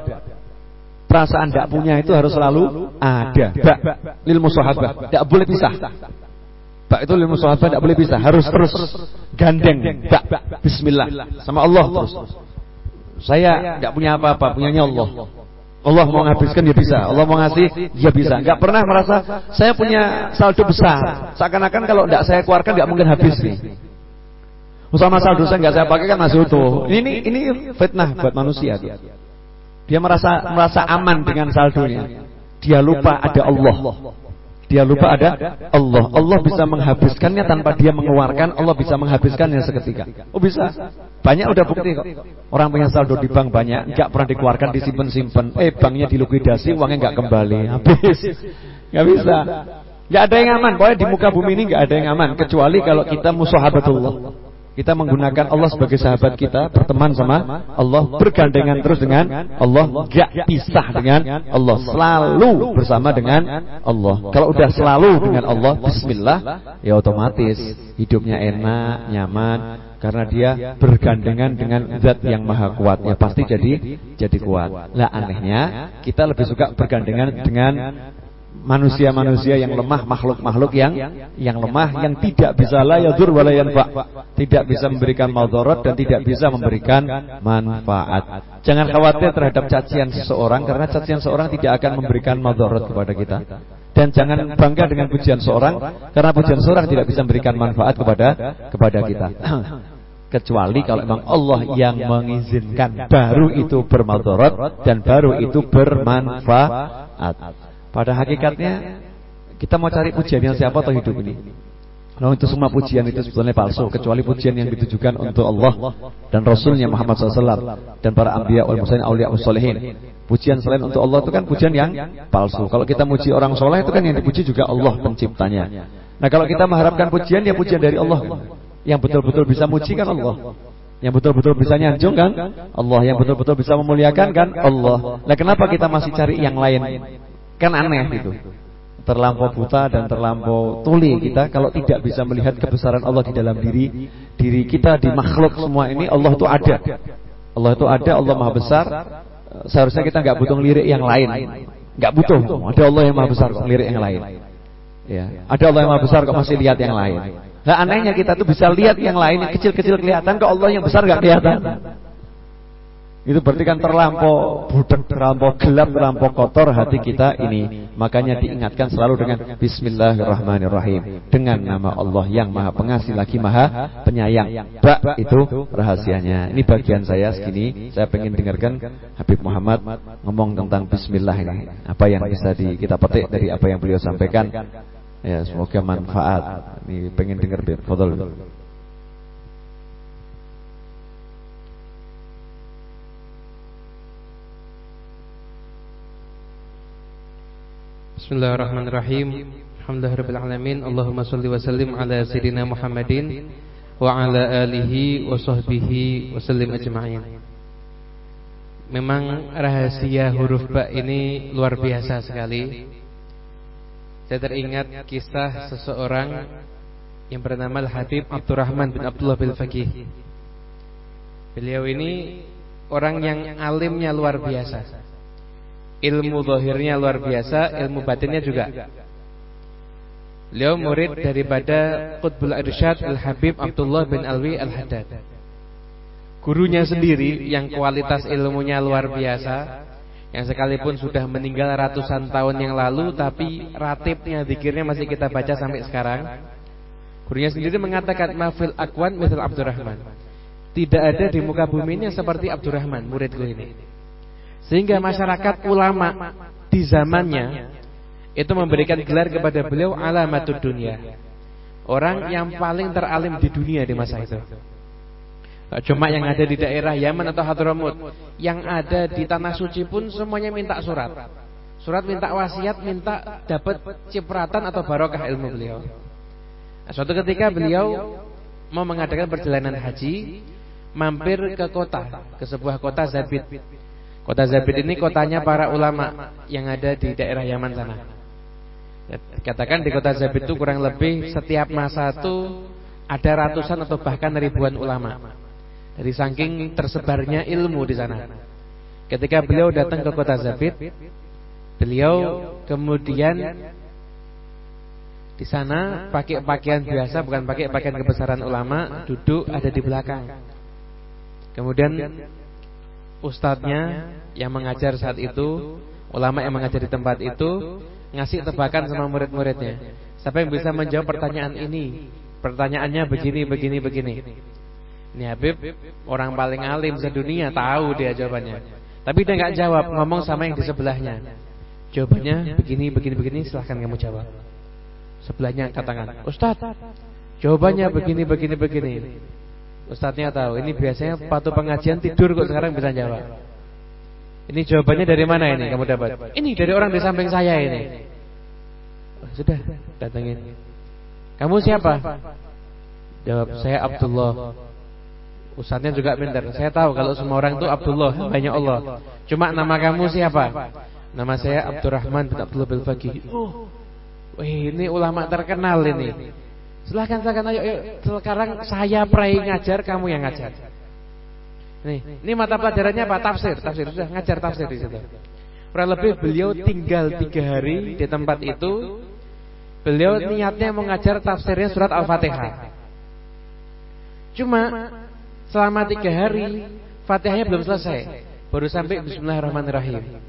Perasaan tidak punya itu harus selalu ada. Ba, lil musahabah, tidak boleh pisah. Ba itu lil musahabah tidak boleh pisah, harus terus gandeng. Ba, bismillah sama Allah terus. Saya tidak punya apa-apa, punyanya Allah. Allah mau menghabiskan ya bisa, Allah mau ngasih ya bisa. Enggak pernah merasa saya punya saldo besar. Seakan-akan kalau tidak saya keluarkan nggak mungkin habis nih. Sama saldo saya nggak saya pakai kan masih utuh. Ini ini fitnah buat manusia. Dia merasa merasa aman dengan saldonya. Dia lupa ada Allah. Dia lupa ada Allah. Allah bisa menghabiskannya tanpa dia mengeluarkan. Allah bisa menghabiskannya seketika. Oh bisa. Banyak udah bukti kok. Orang punya saldo di bank banyak, nggak pernah dikeluarkan, disimpan-simpan. Eh banknya dilikuidasi, uangnya nggak kembali. Habis. Nggak bisa. Nggak ada yang aman. Pokoknya di muka bumi ini nggak ada yang aman kecuali kalau kita musuhabatullah. Kita menggunakan Allah sebagai sahabat kita, berteman sama Allah, bergandengan terus dengan Allah, gak pisah dengan Allah, selalu bersama dengan Allah. Kalau udah selalu dengan Allah, Bismillah, ya otomatis hidupnya enak, nyaman, karena dia bergandengan dengan zat yang maha kuat, ya pasti jadi jadi kuat. Lah anehnya, kita lebih suka bergandengan dengan manusia-manusia yang lemah, makhluk-makhluk yang yang lemah yang tidak bisa la yadur wala yanfa, tidak bisa memberikan madarat dan tidak bisa memberikan manfaat. Jangan khawatir terhadap cacian seseorang karena cacian seseorang tidak akan memberikan madarat kepada kita. Dan jangan bangga dengan pujian seorang karena pujian seorang tidak bisa memberikan manfaat kepada kepada kita. Kecuali kalau memang Allah yang mengizinkan baru itu bermadarat dan baru itu bermanfaat. Pada hakikatnya kita mau cari pujian yang siapa atau hidup ini? Nah itu semua pujian itu sebetulnya palsu Kecuali pujian yang ditujukan untuk Allah Dan Rasulnya Muhammad SAW Dan para ambiya wal musayin awliya usolehin Pujian selain untuk Allah itu kan pujian yang palsu. Kalau kita muji orang soleh itu kan yang dipuji juga Allah penciptanya. Nah kalau kita mengharapkan pujian ya pujian dari Allah. Yang betul-betul bisa muji kan Allah. Yang betul-betul bisa nyanjung kan Allah. Yang betul-betul bisa memuliakan kan Allah. Nah kenapa kita masih cari yang lain Kan aneh itu. Terlampau buta dan terlampau tuli kita kalau tidak bisa melihat kebesaran Allah di dalam diri diri kita di makhluk semua ini Allah itu ada. Allah itu ada, Allah Maha besar. Seharusnya kita nggak butuh lirik yang lain. nggak butuh. Ada Allah yang Maha besar kok lirik yang lain. Ya, ada Allah yang Maha besar kok masih lihat yang lain. Nah anehnya kita tuh bisa lihat yang lain kecil-kecil kelihatan kok Allah yang besar nggak kelihatan. Itu berarti kan terlampau budak, terlampau gelap, terlampau kotor hati kita ini. Makanya diingatkan selalu dengan Bismillahirrahmanirrahim. Dengan nama Allah yang maha pengasih lagi maha penyayang. Ba itu rahasianya. Ini bagian saya segini. Saya pengen dengarkan Habib Muhammad ngomong tentang Bismillah ini. Apa yang bisa di, kita petik dari apa yang beliau sampaikan. Ya semoga manfaat. Ini pengen dengar. Fadol. Bismillahirrahmanirrahim. Alhamdulillahirabbil. Allahumma shalli wa sallim ala sayidina Muhammadin wa ala alihi wa sahbihi wa sallim ajma'in. Memang rahasia huruf ba ini luar biasa sekali. Saya teringat kisah seseorang yang bernama Al-Habib Abdurrahman bin Abdullah bin Faqih. Beliau ini orang yang alimnya luar biasa ilmu zahirnya luar biasa, ilmu batinnya juga. Beliau murid daripada Qutbul Irsyad Al-Habib Abdullah bin Alwi Al-Haddad. Gurunya sendiri yang kualitas ilmunya luar biasa, yang sekalipun sudah meninggal ratusan tahun yang lalu tapi ratibnya, zikirnya masih kita baca sampai sekarang. Gurunya sendiri mengatakan mafil akwan misal Abdurrahman. Tidak ada di muka bumi ini seperti Abdurrahman, muridku ini. Sehingga masyarakat ulama di zamannya itu memberikan gelar kepada beliau alamatud dunia. Orang yang paling teralim di dunia di masa itu. Cuma yang ada di daerah Yaman atau Hadramut, yang ada di tanah suci pun semuanya minta surat. Surat minta wasiat, minta dapat cipratan atau barokah ilmu beliau. Nah, suatu ketika beliau mau mengadakan perjalanan haji, mampir ke kota, ke sebuah kota Zabid. Kota Zabid ini kotanya para ulama yang ada di daerah Yaman sana. Ya, katakan di kota Zabid itu kurang lebih setiap masa itu ada ratusan atau bahkan ribuan ulama. Dari saking tersebarnya ilmu di sana. Ketika beliau datang ke kota Zabid, beliau kemudian di sana pakai pakaian biasa, bukan pakai pakaian kebesaran ulama, duduk ada di belakang. Kemudian ustadznya yang mengajar saat itu, ulama yang mengajar di tempat itu ngasih tebakan sama murid-muridnya. Siapa yang bisa menjawab pertanyaan ini? Pertanyaannya begini, begini, begini. Ini Habib orang paling alim sedunia tahu dia jawabannya. Tapi dia nggak jawab, ngomong sama yang di sebelahnya. Jawabannya begini, begini, begini. Silahkan kamu jawab. Sebelahnya katakan, Ustaz, jawabannya begini, begini, begini. Ustadznya tahu. Ini biasanya patu pengajian tidur kok sekarang bisa jawab. Ini jawabannya dari mana ini kamu dapat? Ini dari orang di samping saya ini. Oh, sudah, datangin. Kamu siapa? Jawab, saya Abdullah. Ustadznya juga pintar. Saya tahu kalau semua orang itu Abdullah, banyak Allah. Cuma nama kamu siapa? Nama saya Abdurrahman bin Abdullah bin Faqih. Oh, wih, ini ulama terkenal ini. Silahkan, silahkan ayo, ayo. Sekarang saya pray ngajar, kamu yang ngajar. Nih, ini mata pelajarannya apa? Tafsir, tafsir sudah ngajar tafsir di situ. Kurang lebih beliau tinggal tiga hari di tempat itu. Beliau niatnya mengajar tafsirnya surat Al-Fatihah. Cuma selama tiga hari Fatihahnya belum selesai, baru sampai Bismillahirrahmanirrahim.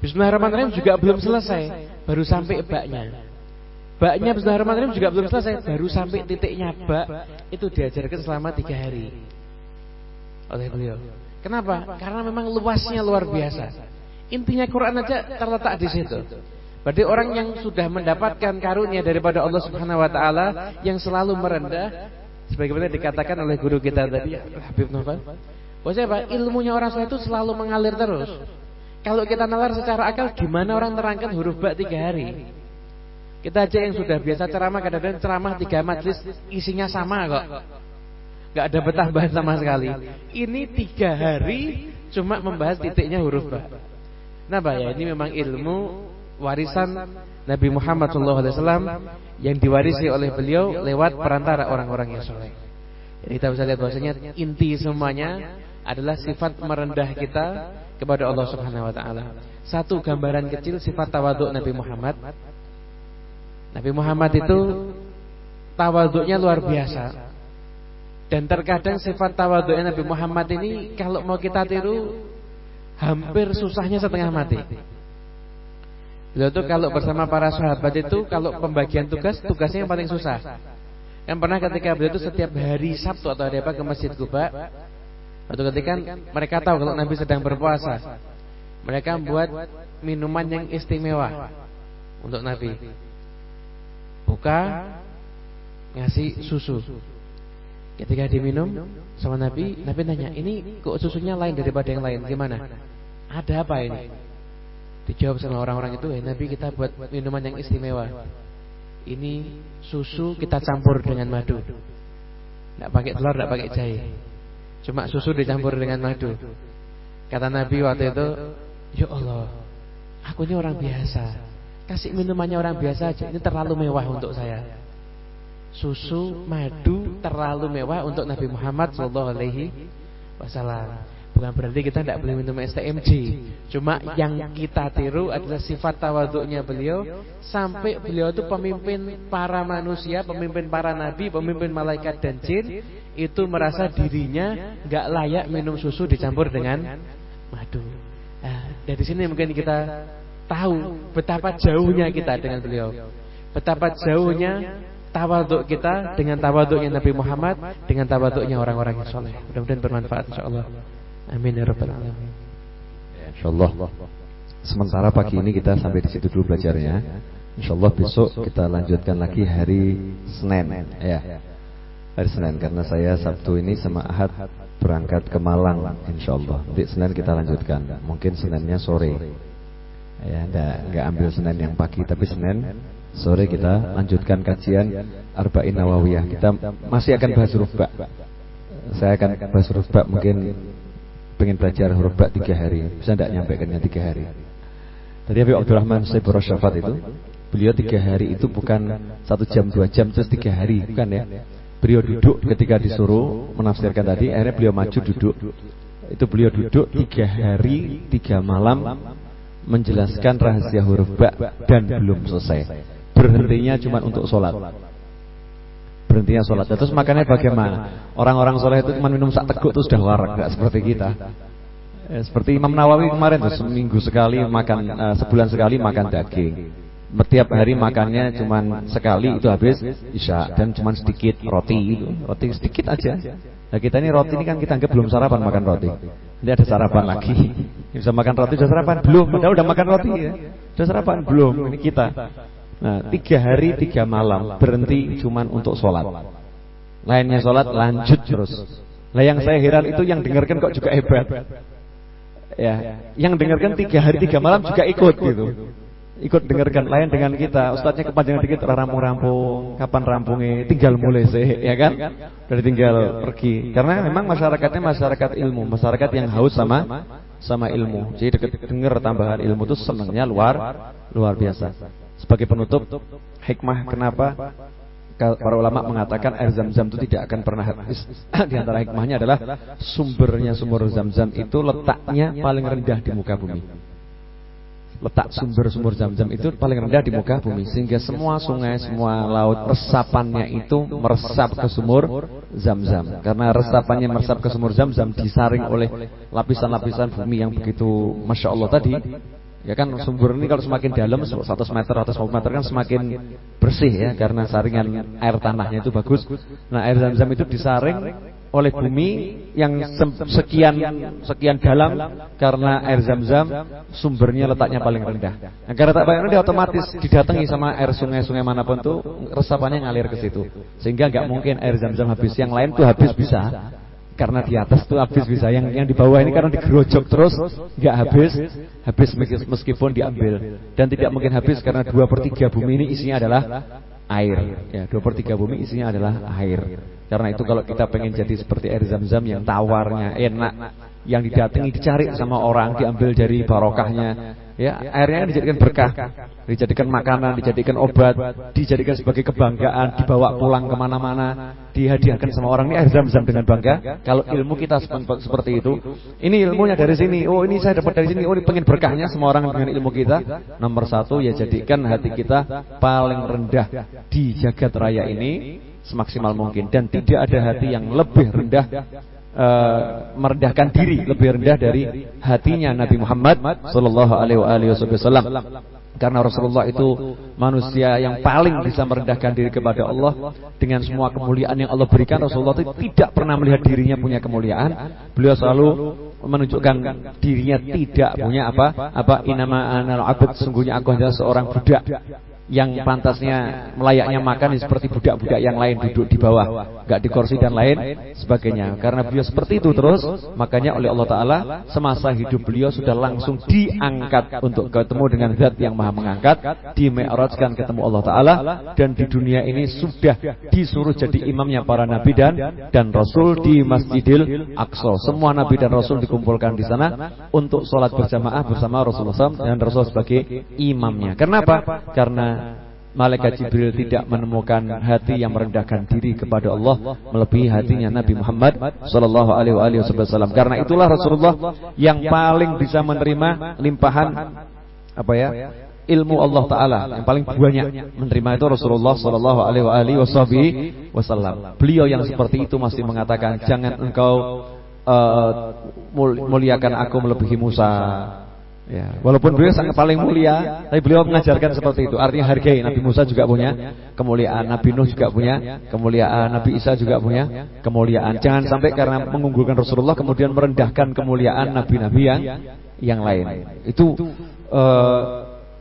Bismillahirrahmanirrahim juga belum selesai, baru sampai baknya. Baknya Bismillahirrahmanirrahim juga belum selesai, baru sampai titiknya bak itu diajarkan selama tiga hari oleh beliau. Kenapa? Karena memang luasnya luar biasa. Intinya Quran aja terletak di situ. Berarti orang yang sudah mendapatkan karunia daripada Allah Subhanahu wa taala yang selalu merendah sebagaimana dikatakan oleh guru kita tadi Habib Novel. Bahwa? Ilmunya orang soleh itu selalu mengalir terus. Kalau kita nalar secara akal gimana orang terangkan huruf ba tiga hari? Kita aja yang sudah biasa ceramah kadang-kadang ceramah tiga majlis isinya sama kok. Gak ada betah-betah sama sekali. Ini tiga hari cuma membahas titiknya huruf ba. Nah, ya ini memang ilmu warisan Nabi Muhammad SAW yang diwarisi oleh beliau lewat perantara orang-orang yang soleh. Jadi kita bisa lihat bahwasanya inti semuanya adalah sifat merendah kita kepada Allah Subhanahu Wa Taala. Satu gambaran kecil sifat tawaduk Nabi Muhammad. Nabi Muhammad itu tawaduknya luar biasa. Dan terkadang sifat tawaduknya Nabi Muhammad ini kalau mau kita tiru hampir susahnya setengah mati. Beliau itu kalau bersama para sahabat itu kalau pembagian tugas tugasnya yang paling susah. Yang pernah ketika beliau itu setiap hari Sabtu atau hari apa ke Masjid Kuba, waktu ketika mereka tahu kalau Nabi sedang berpuasa, mereka membuat minuman yang istimewa untuk Nabi. Buka ngasih susu. Ketika diminum sama Nabi, Nabi nanya, ini kok susunya lain daripada yang lain? Gimana? Ada apa ini? Dijawab sama orang-orang itu, eh Nabi kita buat minuman yang istimewa. Ini susu kita campur dengan madu. Tidak pakai telur, tidak pakai jahe. Cuma susu dicampur dengan madu. Kata Nabi waktu itu, Ya Allah, aku ini orang biasa. Kasih minumannya orang biasa aja. Ini terlalu mewah untuk saya susu madu terlalu mewah untuk Nabi Muhammad Shallallahu Alaihi Wasallam. Bukan berarti kita tidak boleh minum STMJ. Cuma yang kita tiru adalah sifat tawaduknya beliau sampai beliau itu pemimpin para manusia, pemimpin para nabi, pemimpin malaikat dan jin itu merasa dirinya nggak layak minum susu dicampur dengan madu. Nah, dari sini mungkin kita tahu betapa jauhnya kita dengan beliau. Betapa jauhnya tawaduk kita dengan tawaduknya Nabi Muhammad dengan tawaduknya orang-orang yang soleh. Mudah-mudahan bermanfaat insyaallah. Amin ya rabbal alamin. Insyaallah. Sementara pagi ini kita sampai di situ dulu belajarnya. Insyaallah besok kita lanjutkan lagi hari Senin ya. Hari Senin karena saya Sabtu ini sama Ahad berangkat ke Malang insyaallah. Di Senin kita lanjutkan. Mungkin Seninnya sore. Ya, enggak enggak ambil Senin yang pagi tapi Senin sore kita lanjutkan kajian Arba'in Nawawiyah. Kita masih akan bahas huruf ba. Saya akan bahas huruf ba mungkin pengen belajar huruf ba tiga hari. Bisa enggak nyampaikannya tiga hari? Tadi Habib Abdurrahman Saibur Syafat itu Beliau tiga hari itu bukan satu jam dua jam terus tiga hari bukan ya Beliau duduk ketika disuruh menafsirkan tadi Akhirnya beliau maju duduk Itu beliau duduk tiga hari tiga malam Menjelaskan rahasia huruf ba Dan belum selesai. Berhentinya cuma untuk sholat. Berhentinya sholat. Terus makannya bagaimana? Orang-orang sholat itu cuma minum sak teguk itu sudah warak. Gak seperti kita. Eh, seperti Imam Nawawi kemarin tuh seminggu sekali makan uh, sebulan sekali makan daging. Setiap hari makannya cuma sekali itu habis isya. Dan cuma sedikit roti. Roti sedikit aja. Nah kita ini roti ini kan kita anggap belum sarapan makan roti. Ini ada sarapan lagi. Bisa makan roti sudah sarapan belum? Padahal udah makan roti ya. Sudah sarapan belum? Ini kita. Nah tiga hari tiga malam berhenti cuma untuk sholat. Lainnya sholat lanjut terus. Nah yang saya heran itu yang dengarkan kok juga hebat ya yang dengarkan tiga hari tiga malam juga ikut gitu ikut dengarkan lain dengan kita. Ustadznya kepanjangan dikit rampung-rampung. Kapan rampungnya? Tinggal mulai sih ya kan? Dari tinggal pergi. Karena memang masyarakatnya masyarakat ilmu. Masyarakat yang haus sama sama ilmu. Jadi deket dengar tambahan ilmu itu senangnya luar luar biasa. Sebagai penutup hikmah kenapa? Para ulama mengatakan air zam-zam itu tidak akan pernah habis. Di antara hikmahnya adalah sumbernya sumber zam-zam itu letaknya paling rendah di muka bumi. Letak sumber-sumber zam-zam itu paling rendah di muka bumi sehingga semua sungai, semua laut resapannya itu meresap ke sumur zam-zam. Karena resapannya meresap ke sumur zam-zam disaring oleh lapisan-lapisan bumi yang begitu masya Allah tadi Ya kan sumber ini kalau semakin dalam 100 meter atau 150 meter kan semakin bersih ya karena saringan air tanahnya itu bagus. Nah, air zam-zam itu disaring oleh bumi yang sekian sekian dalam karena air zam-zam sumbernya letaknya paling rendah. Nah, karena tak paling rendah otomatis didatangi sama air sungai-sungai mana pun tuh resapannya ngalir ke situ. Sehingga nggak mungkin air zam-zam habis yang lain tuh habis bisa. Karena di atas tuh habis bisa. yang yang di bawah ini karena digerojok terus. nggak habis. habis. Meskipun diambil. dan tidak mungkin habis karena dua per tiga bumi ini isinya adalah air. Ya dua per tiga bumi isinya adalah air. Karena itu kalau kita pengen jadi seperti air zam-zam yang tawarnya enak yang didatangi dicari sama orang diambil dari barokahnya Ya, airnya kan dijadikan berkah, dijadikan makanan, dijadikan obat, dijadikan sebagai kebanggaan, dibawa pulang ke mana-mana, dihadiahkan sama orang ini air zam-zam dengan bangga. Kalau ilmu kita seperti itu, ini ilmunya dari sini. Oh, ini saya dapat dari sini. Oh, ini pengen berkahnya semua orang dengan ilmu kita. Nomor satu ya jadikan hati kita paling rendah di jagat raya ini semaksimal mungkin dan tidak ada hati yang lebih rendah uh, merendahkan diri lebih rendah dari hatinya Nabi Muhammad sallallahu alaihi wasallam. Karena Rasulullah itu manusia yang paling bisa merendahkan diri kepada Allah dengan semua kemuliaan yang Allah berikan. Rasulullah itu tidak pernah melihat dirinya punya kemuliaan. Beliau selalu menunjukkan dirinya tidak punya apa? Apa inama anal abad sungguhnya aku adalah seorang budak yang pantasnya melayaknya makan seperti budak-budak yang lain duduk di bawah, nggak di kursi dan lain sebagainya. Karena beliau seperti itu terus, makanya oleh Allah Taala semasa hidup beliau sudah langsung diangkat untuk ketemu dengan Zat yang Maha mengangkat, di Mi'rajkan ketemu Allah Taala dan di dunia ini sudah disuruh jadi imamnya para nabi dan dan rasul di Masjidil Aqsa. Semua nabi dan rasul dikumpulkan di sana untuk sholat berjamaah bersama Rasulullah SAW dan Rasul sebagai imamnya. Kenapa? Karena Malaikat Jibril tidak menemukan hati yang merendahkan diri kepada Allah melebihi hatinya Nabi Muhammad sallallahu alaihi wasallam. Karena itulah Rasulullah yang paling bisa menerima limpahan apa ya? ilmu Allah taala yang paling banyak menerima itu Rasulullah sallallahu alaihi wasallam. Beliau yang seperti itu masih mengatakan jangan engkau uh, muliakan aku melebihi Musa Ya, walaupun beliau sangat paling mulia, tapi beliau mengajarkan seperti itu. Artinya hargai. Nabi Musa juga punya kemuliaan, Nabi Nuh juga punya kemuliaan, Nabi Isa juga punya kemuliaan. Jangan sampai karena mengunggulkan Rasulullah kemudian merendahkan kemuliaan nabi-nabi yang yang lain. Itu uh,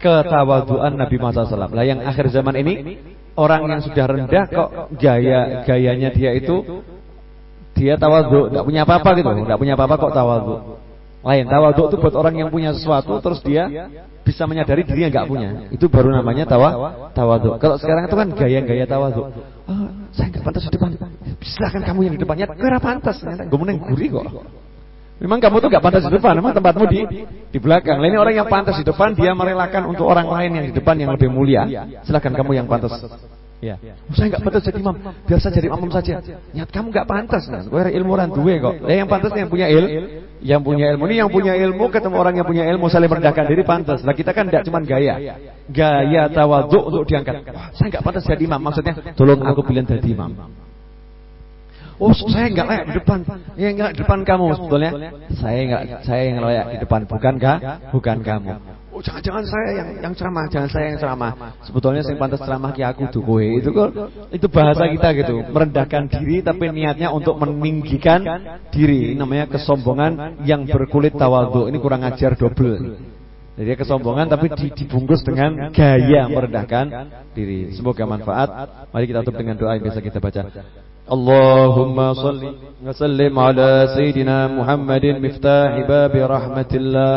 ketawaduan Nabi Muhammad SAW. Lah yang akhir zaman ini orang yang sudah rendah kok gaya gayanya dia itu dia tawadhu, enggak punya apa-apa gitu, enggak punya apa-apa kok tawadhu. Lain. Tawaduk itu buat orang yang punya sesuatu terus dia bisa menyadari dirinya nggak punya. Itu baru namanya tawa tawaduk. Kalau sekarang itu kan gaya-gaya tawaduk. Oh, saya nggak pantas di depan. Silakan kamu yang di depannya. Kira pantas. Gue meneng gurih kok. Memang kamu tuh gak pantas di depan, memang tempatmu di di belakang. Lainnya orang yang pantas di depan, dia merelakan untuk orang lain yang di depan yang lebih mulia. Silakan kamu yang pantas. Ya. Oh, saya nggak pantas jadi imam. Biar saya jadi imam saja. Nyat kamu nggak pantas. Nah. Gue ilmu orang duwe kok. Lah yang pantas yang punya il, yang punya ilmu ini yang punya ilmu ketemu orang yang punya ilmu saling merendahkan diri pantas. Lah kita kan tidak cuma gaya. Gaya tawaduk untuk diangkat. Wah, saya nggak pantas jadi imam. Maksudnya, tolong aku pilihan jadi imam. Oh, saya enggak layak di depan. Ya enggak di depan kamu sebetulnya. Saya enggak saya yang layak di depan, bukankah? Bukan kamu. Oh, jangan-jangan saya yang yang ceramah, jangan saya yang ceramah. Sebetulnya yang pantas ceramah ki aku tuh kowe. Itu kok itu bahasa kita gitu, merendahkan diri tapi niatnya untuk meninggikan diri. Ini namanya kesombongan yang berkulit tawadhu. Ini kurang ajar double. Jadi kesombongan tapi dibungkus dengan gaya merendahkan diri. Semoga manfaat. Mari kita tutup dengan doa yang biasa kita baca. اللهم صل وسلم على سيدنا محمد مفتاح باب رحمة الله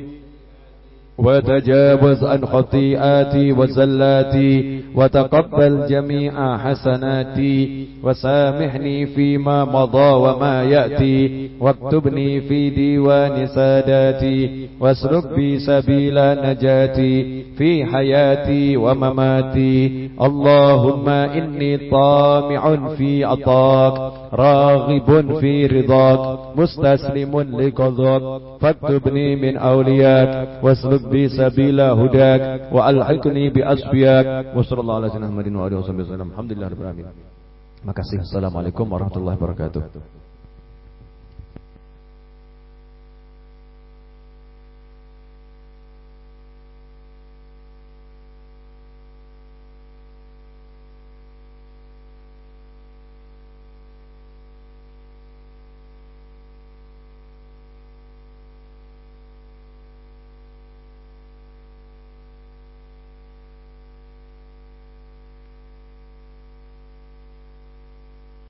وتجاوز عن خطيئاتي وزلاتي وتقبل جميع حسناتي وسامحني فيما مضى وما يأتي واكتبني في ديوان ساداتي واسلك بي سبيل نجاتي في حياتي ومماتي اللهم إني طامع في عطاك راغب في رضاك مستسلم لقضاك فاكتبني من أولياك واسلك بي سبيل هداك وألحقني بأصفياك وصلى الله على سيدنا محمد وآله وصحبه وسلم الحمد لله رب العالمين Makasih. Assalamualaikum warahmatullahi wabarakatuh.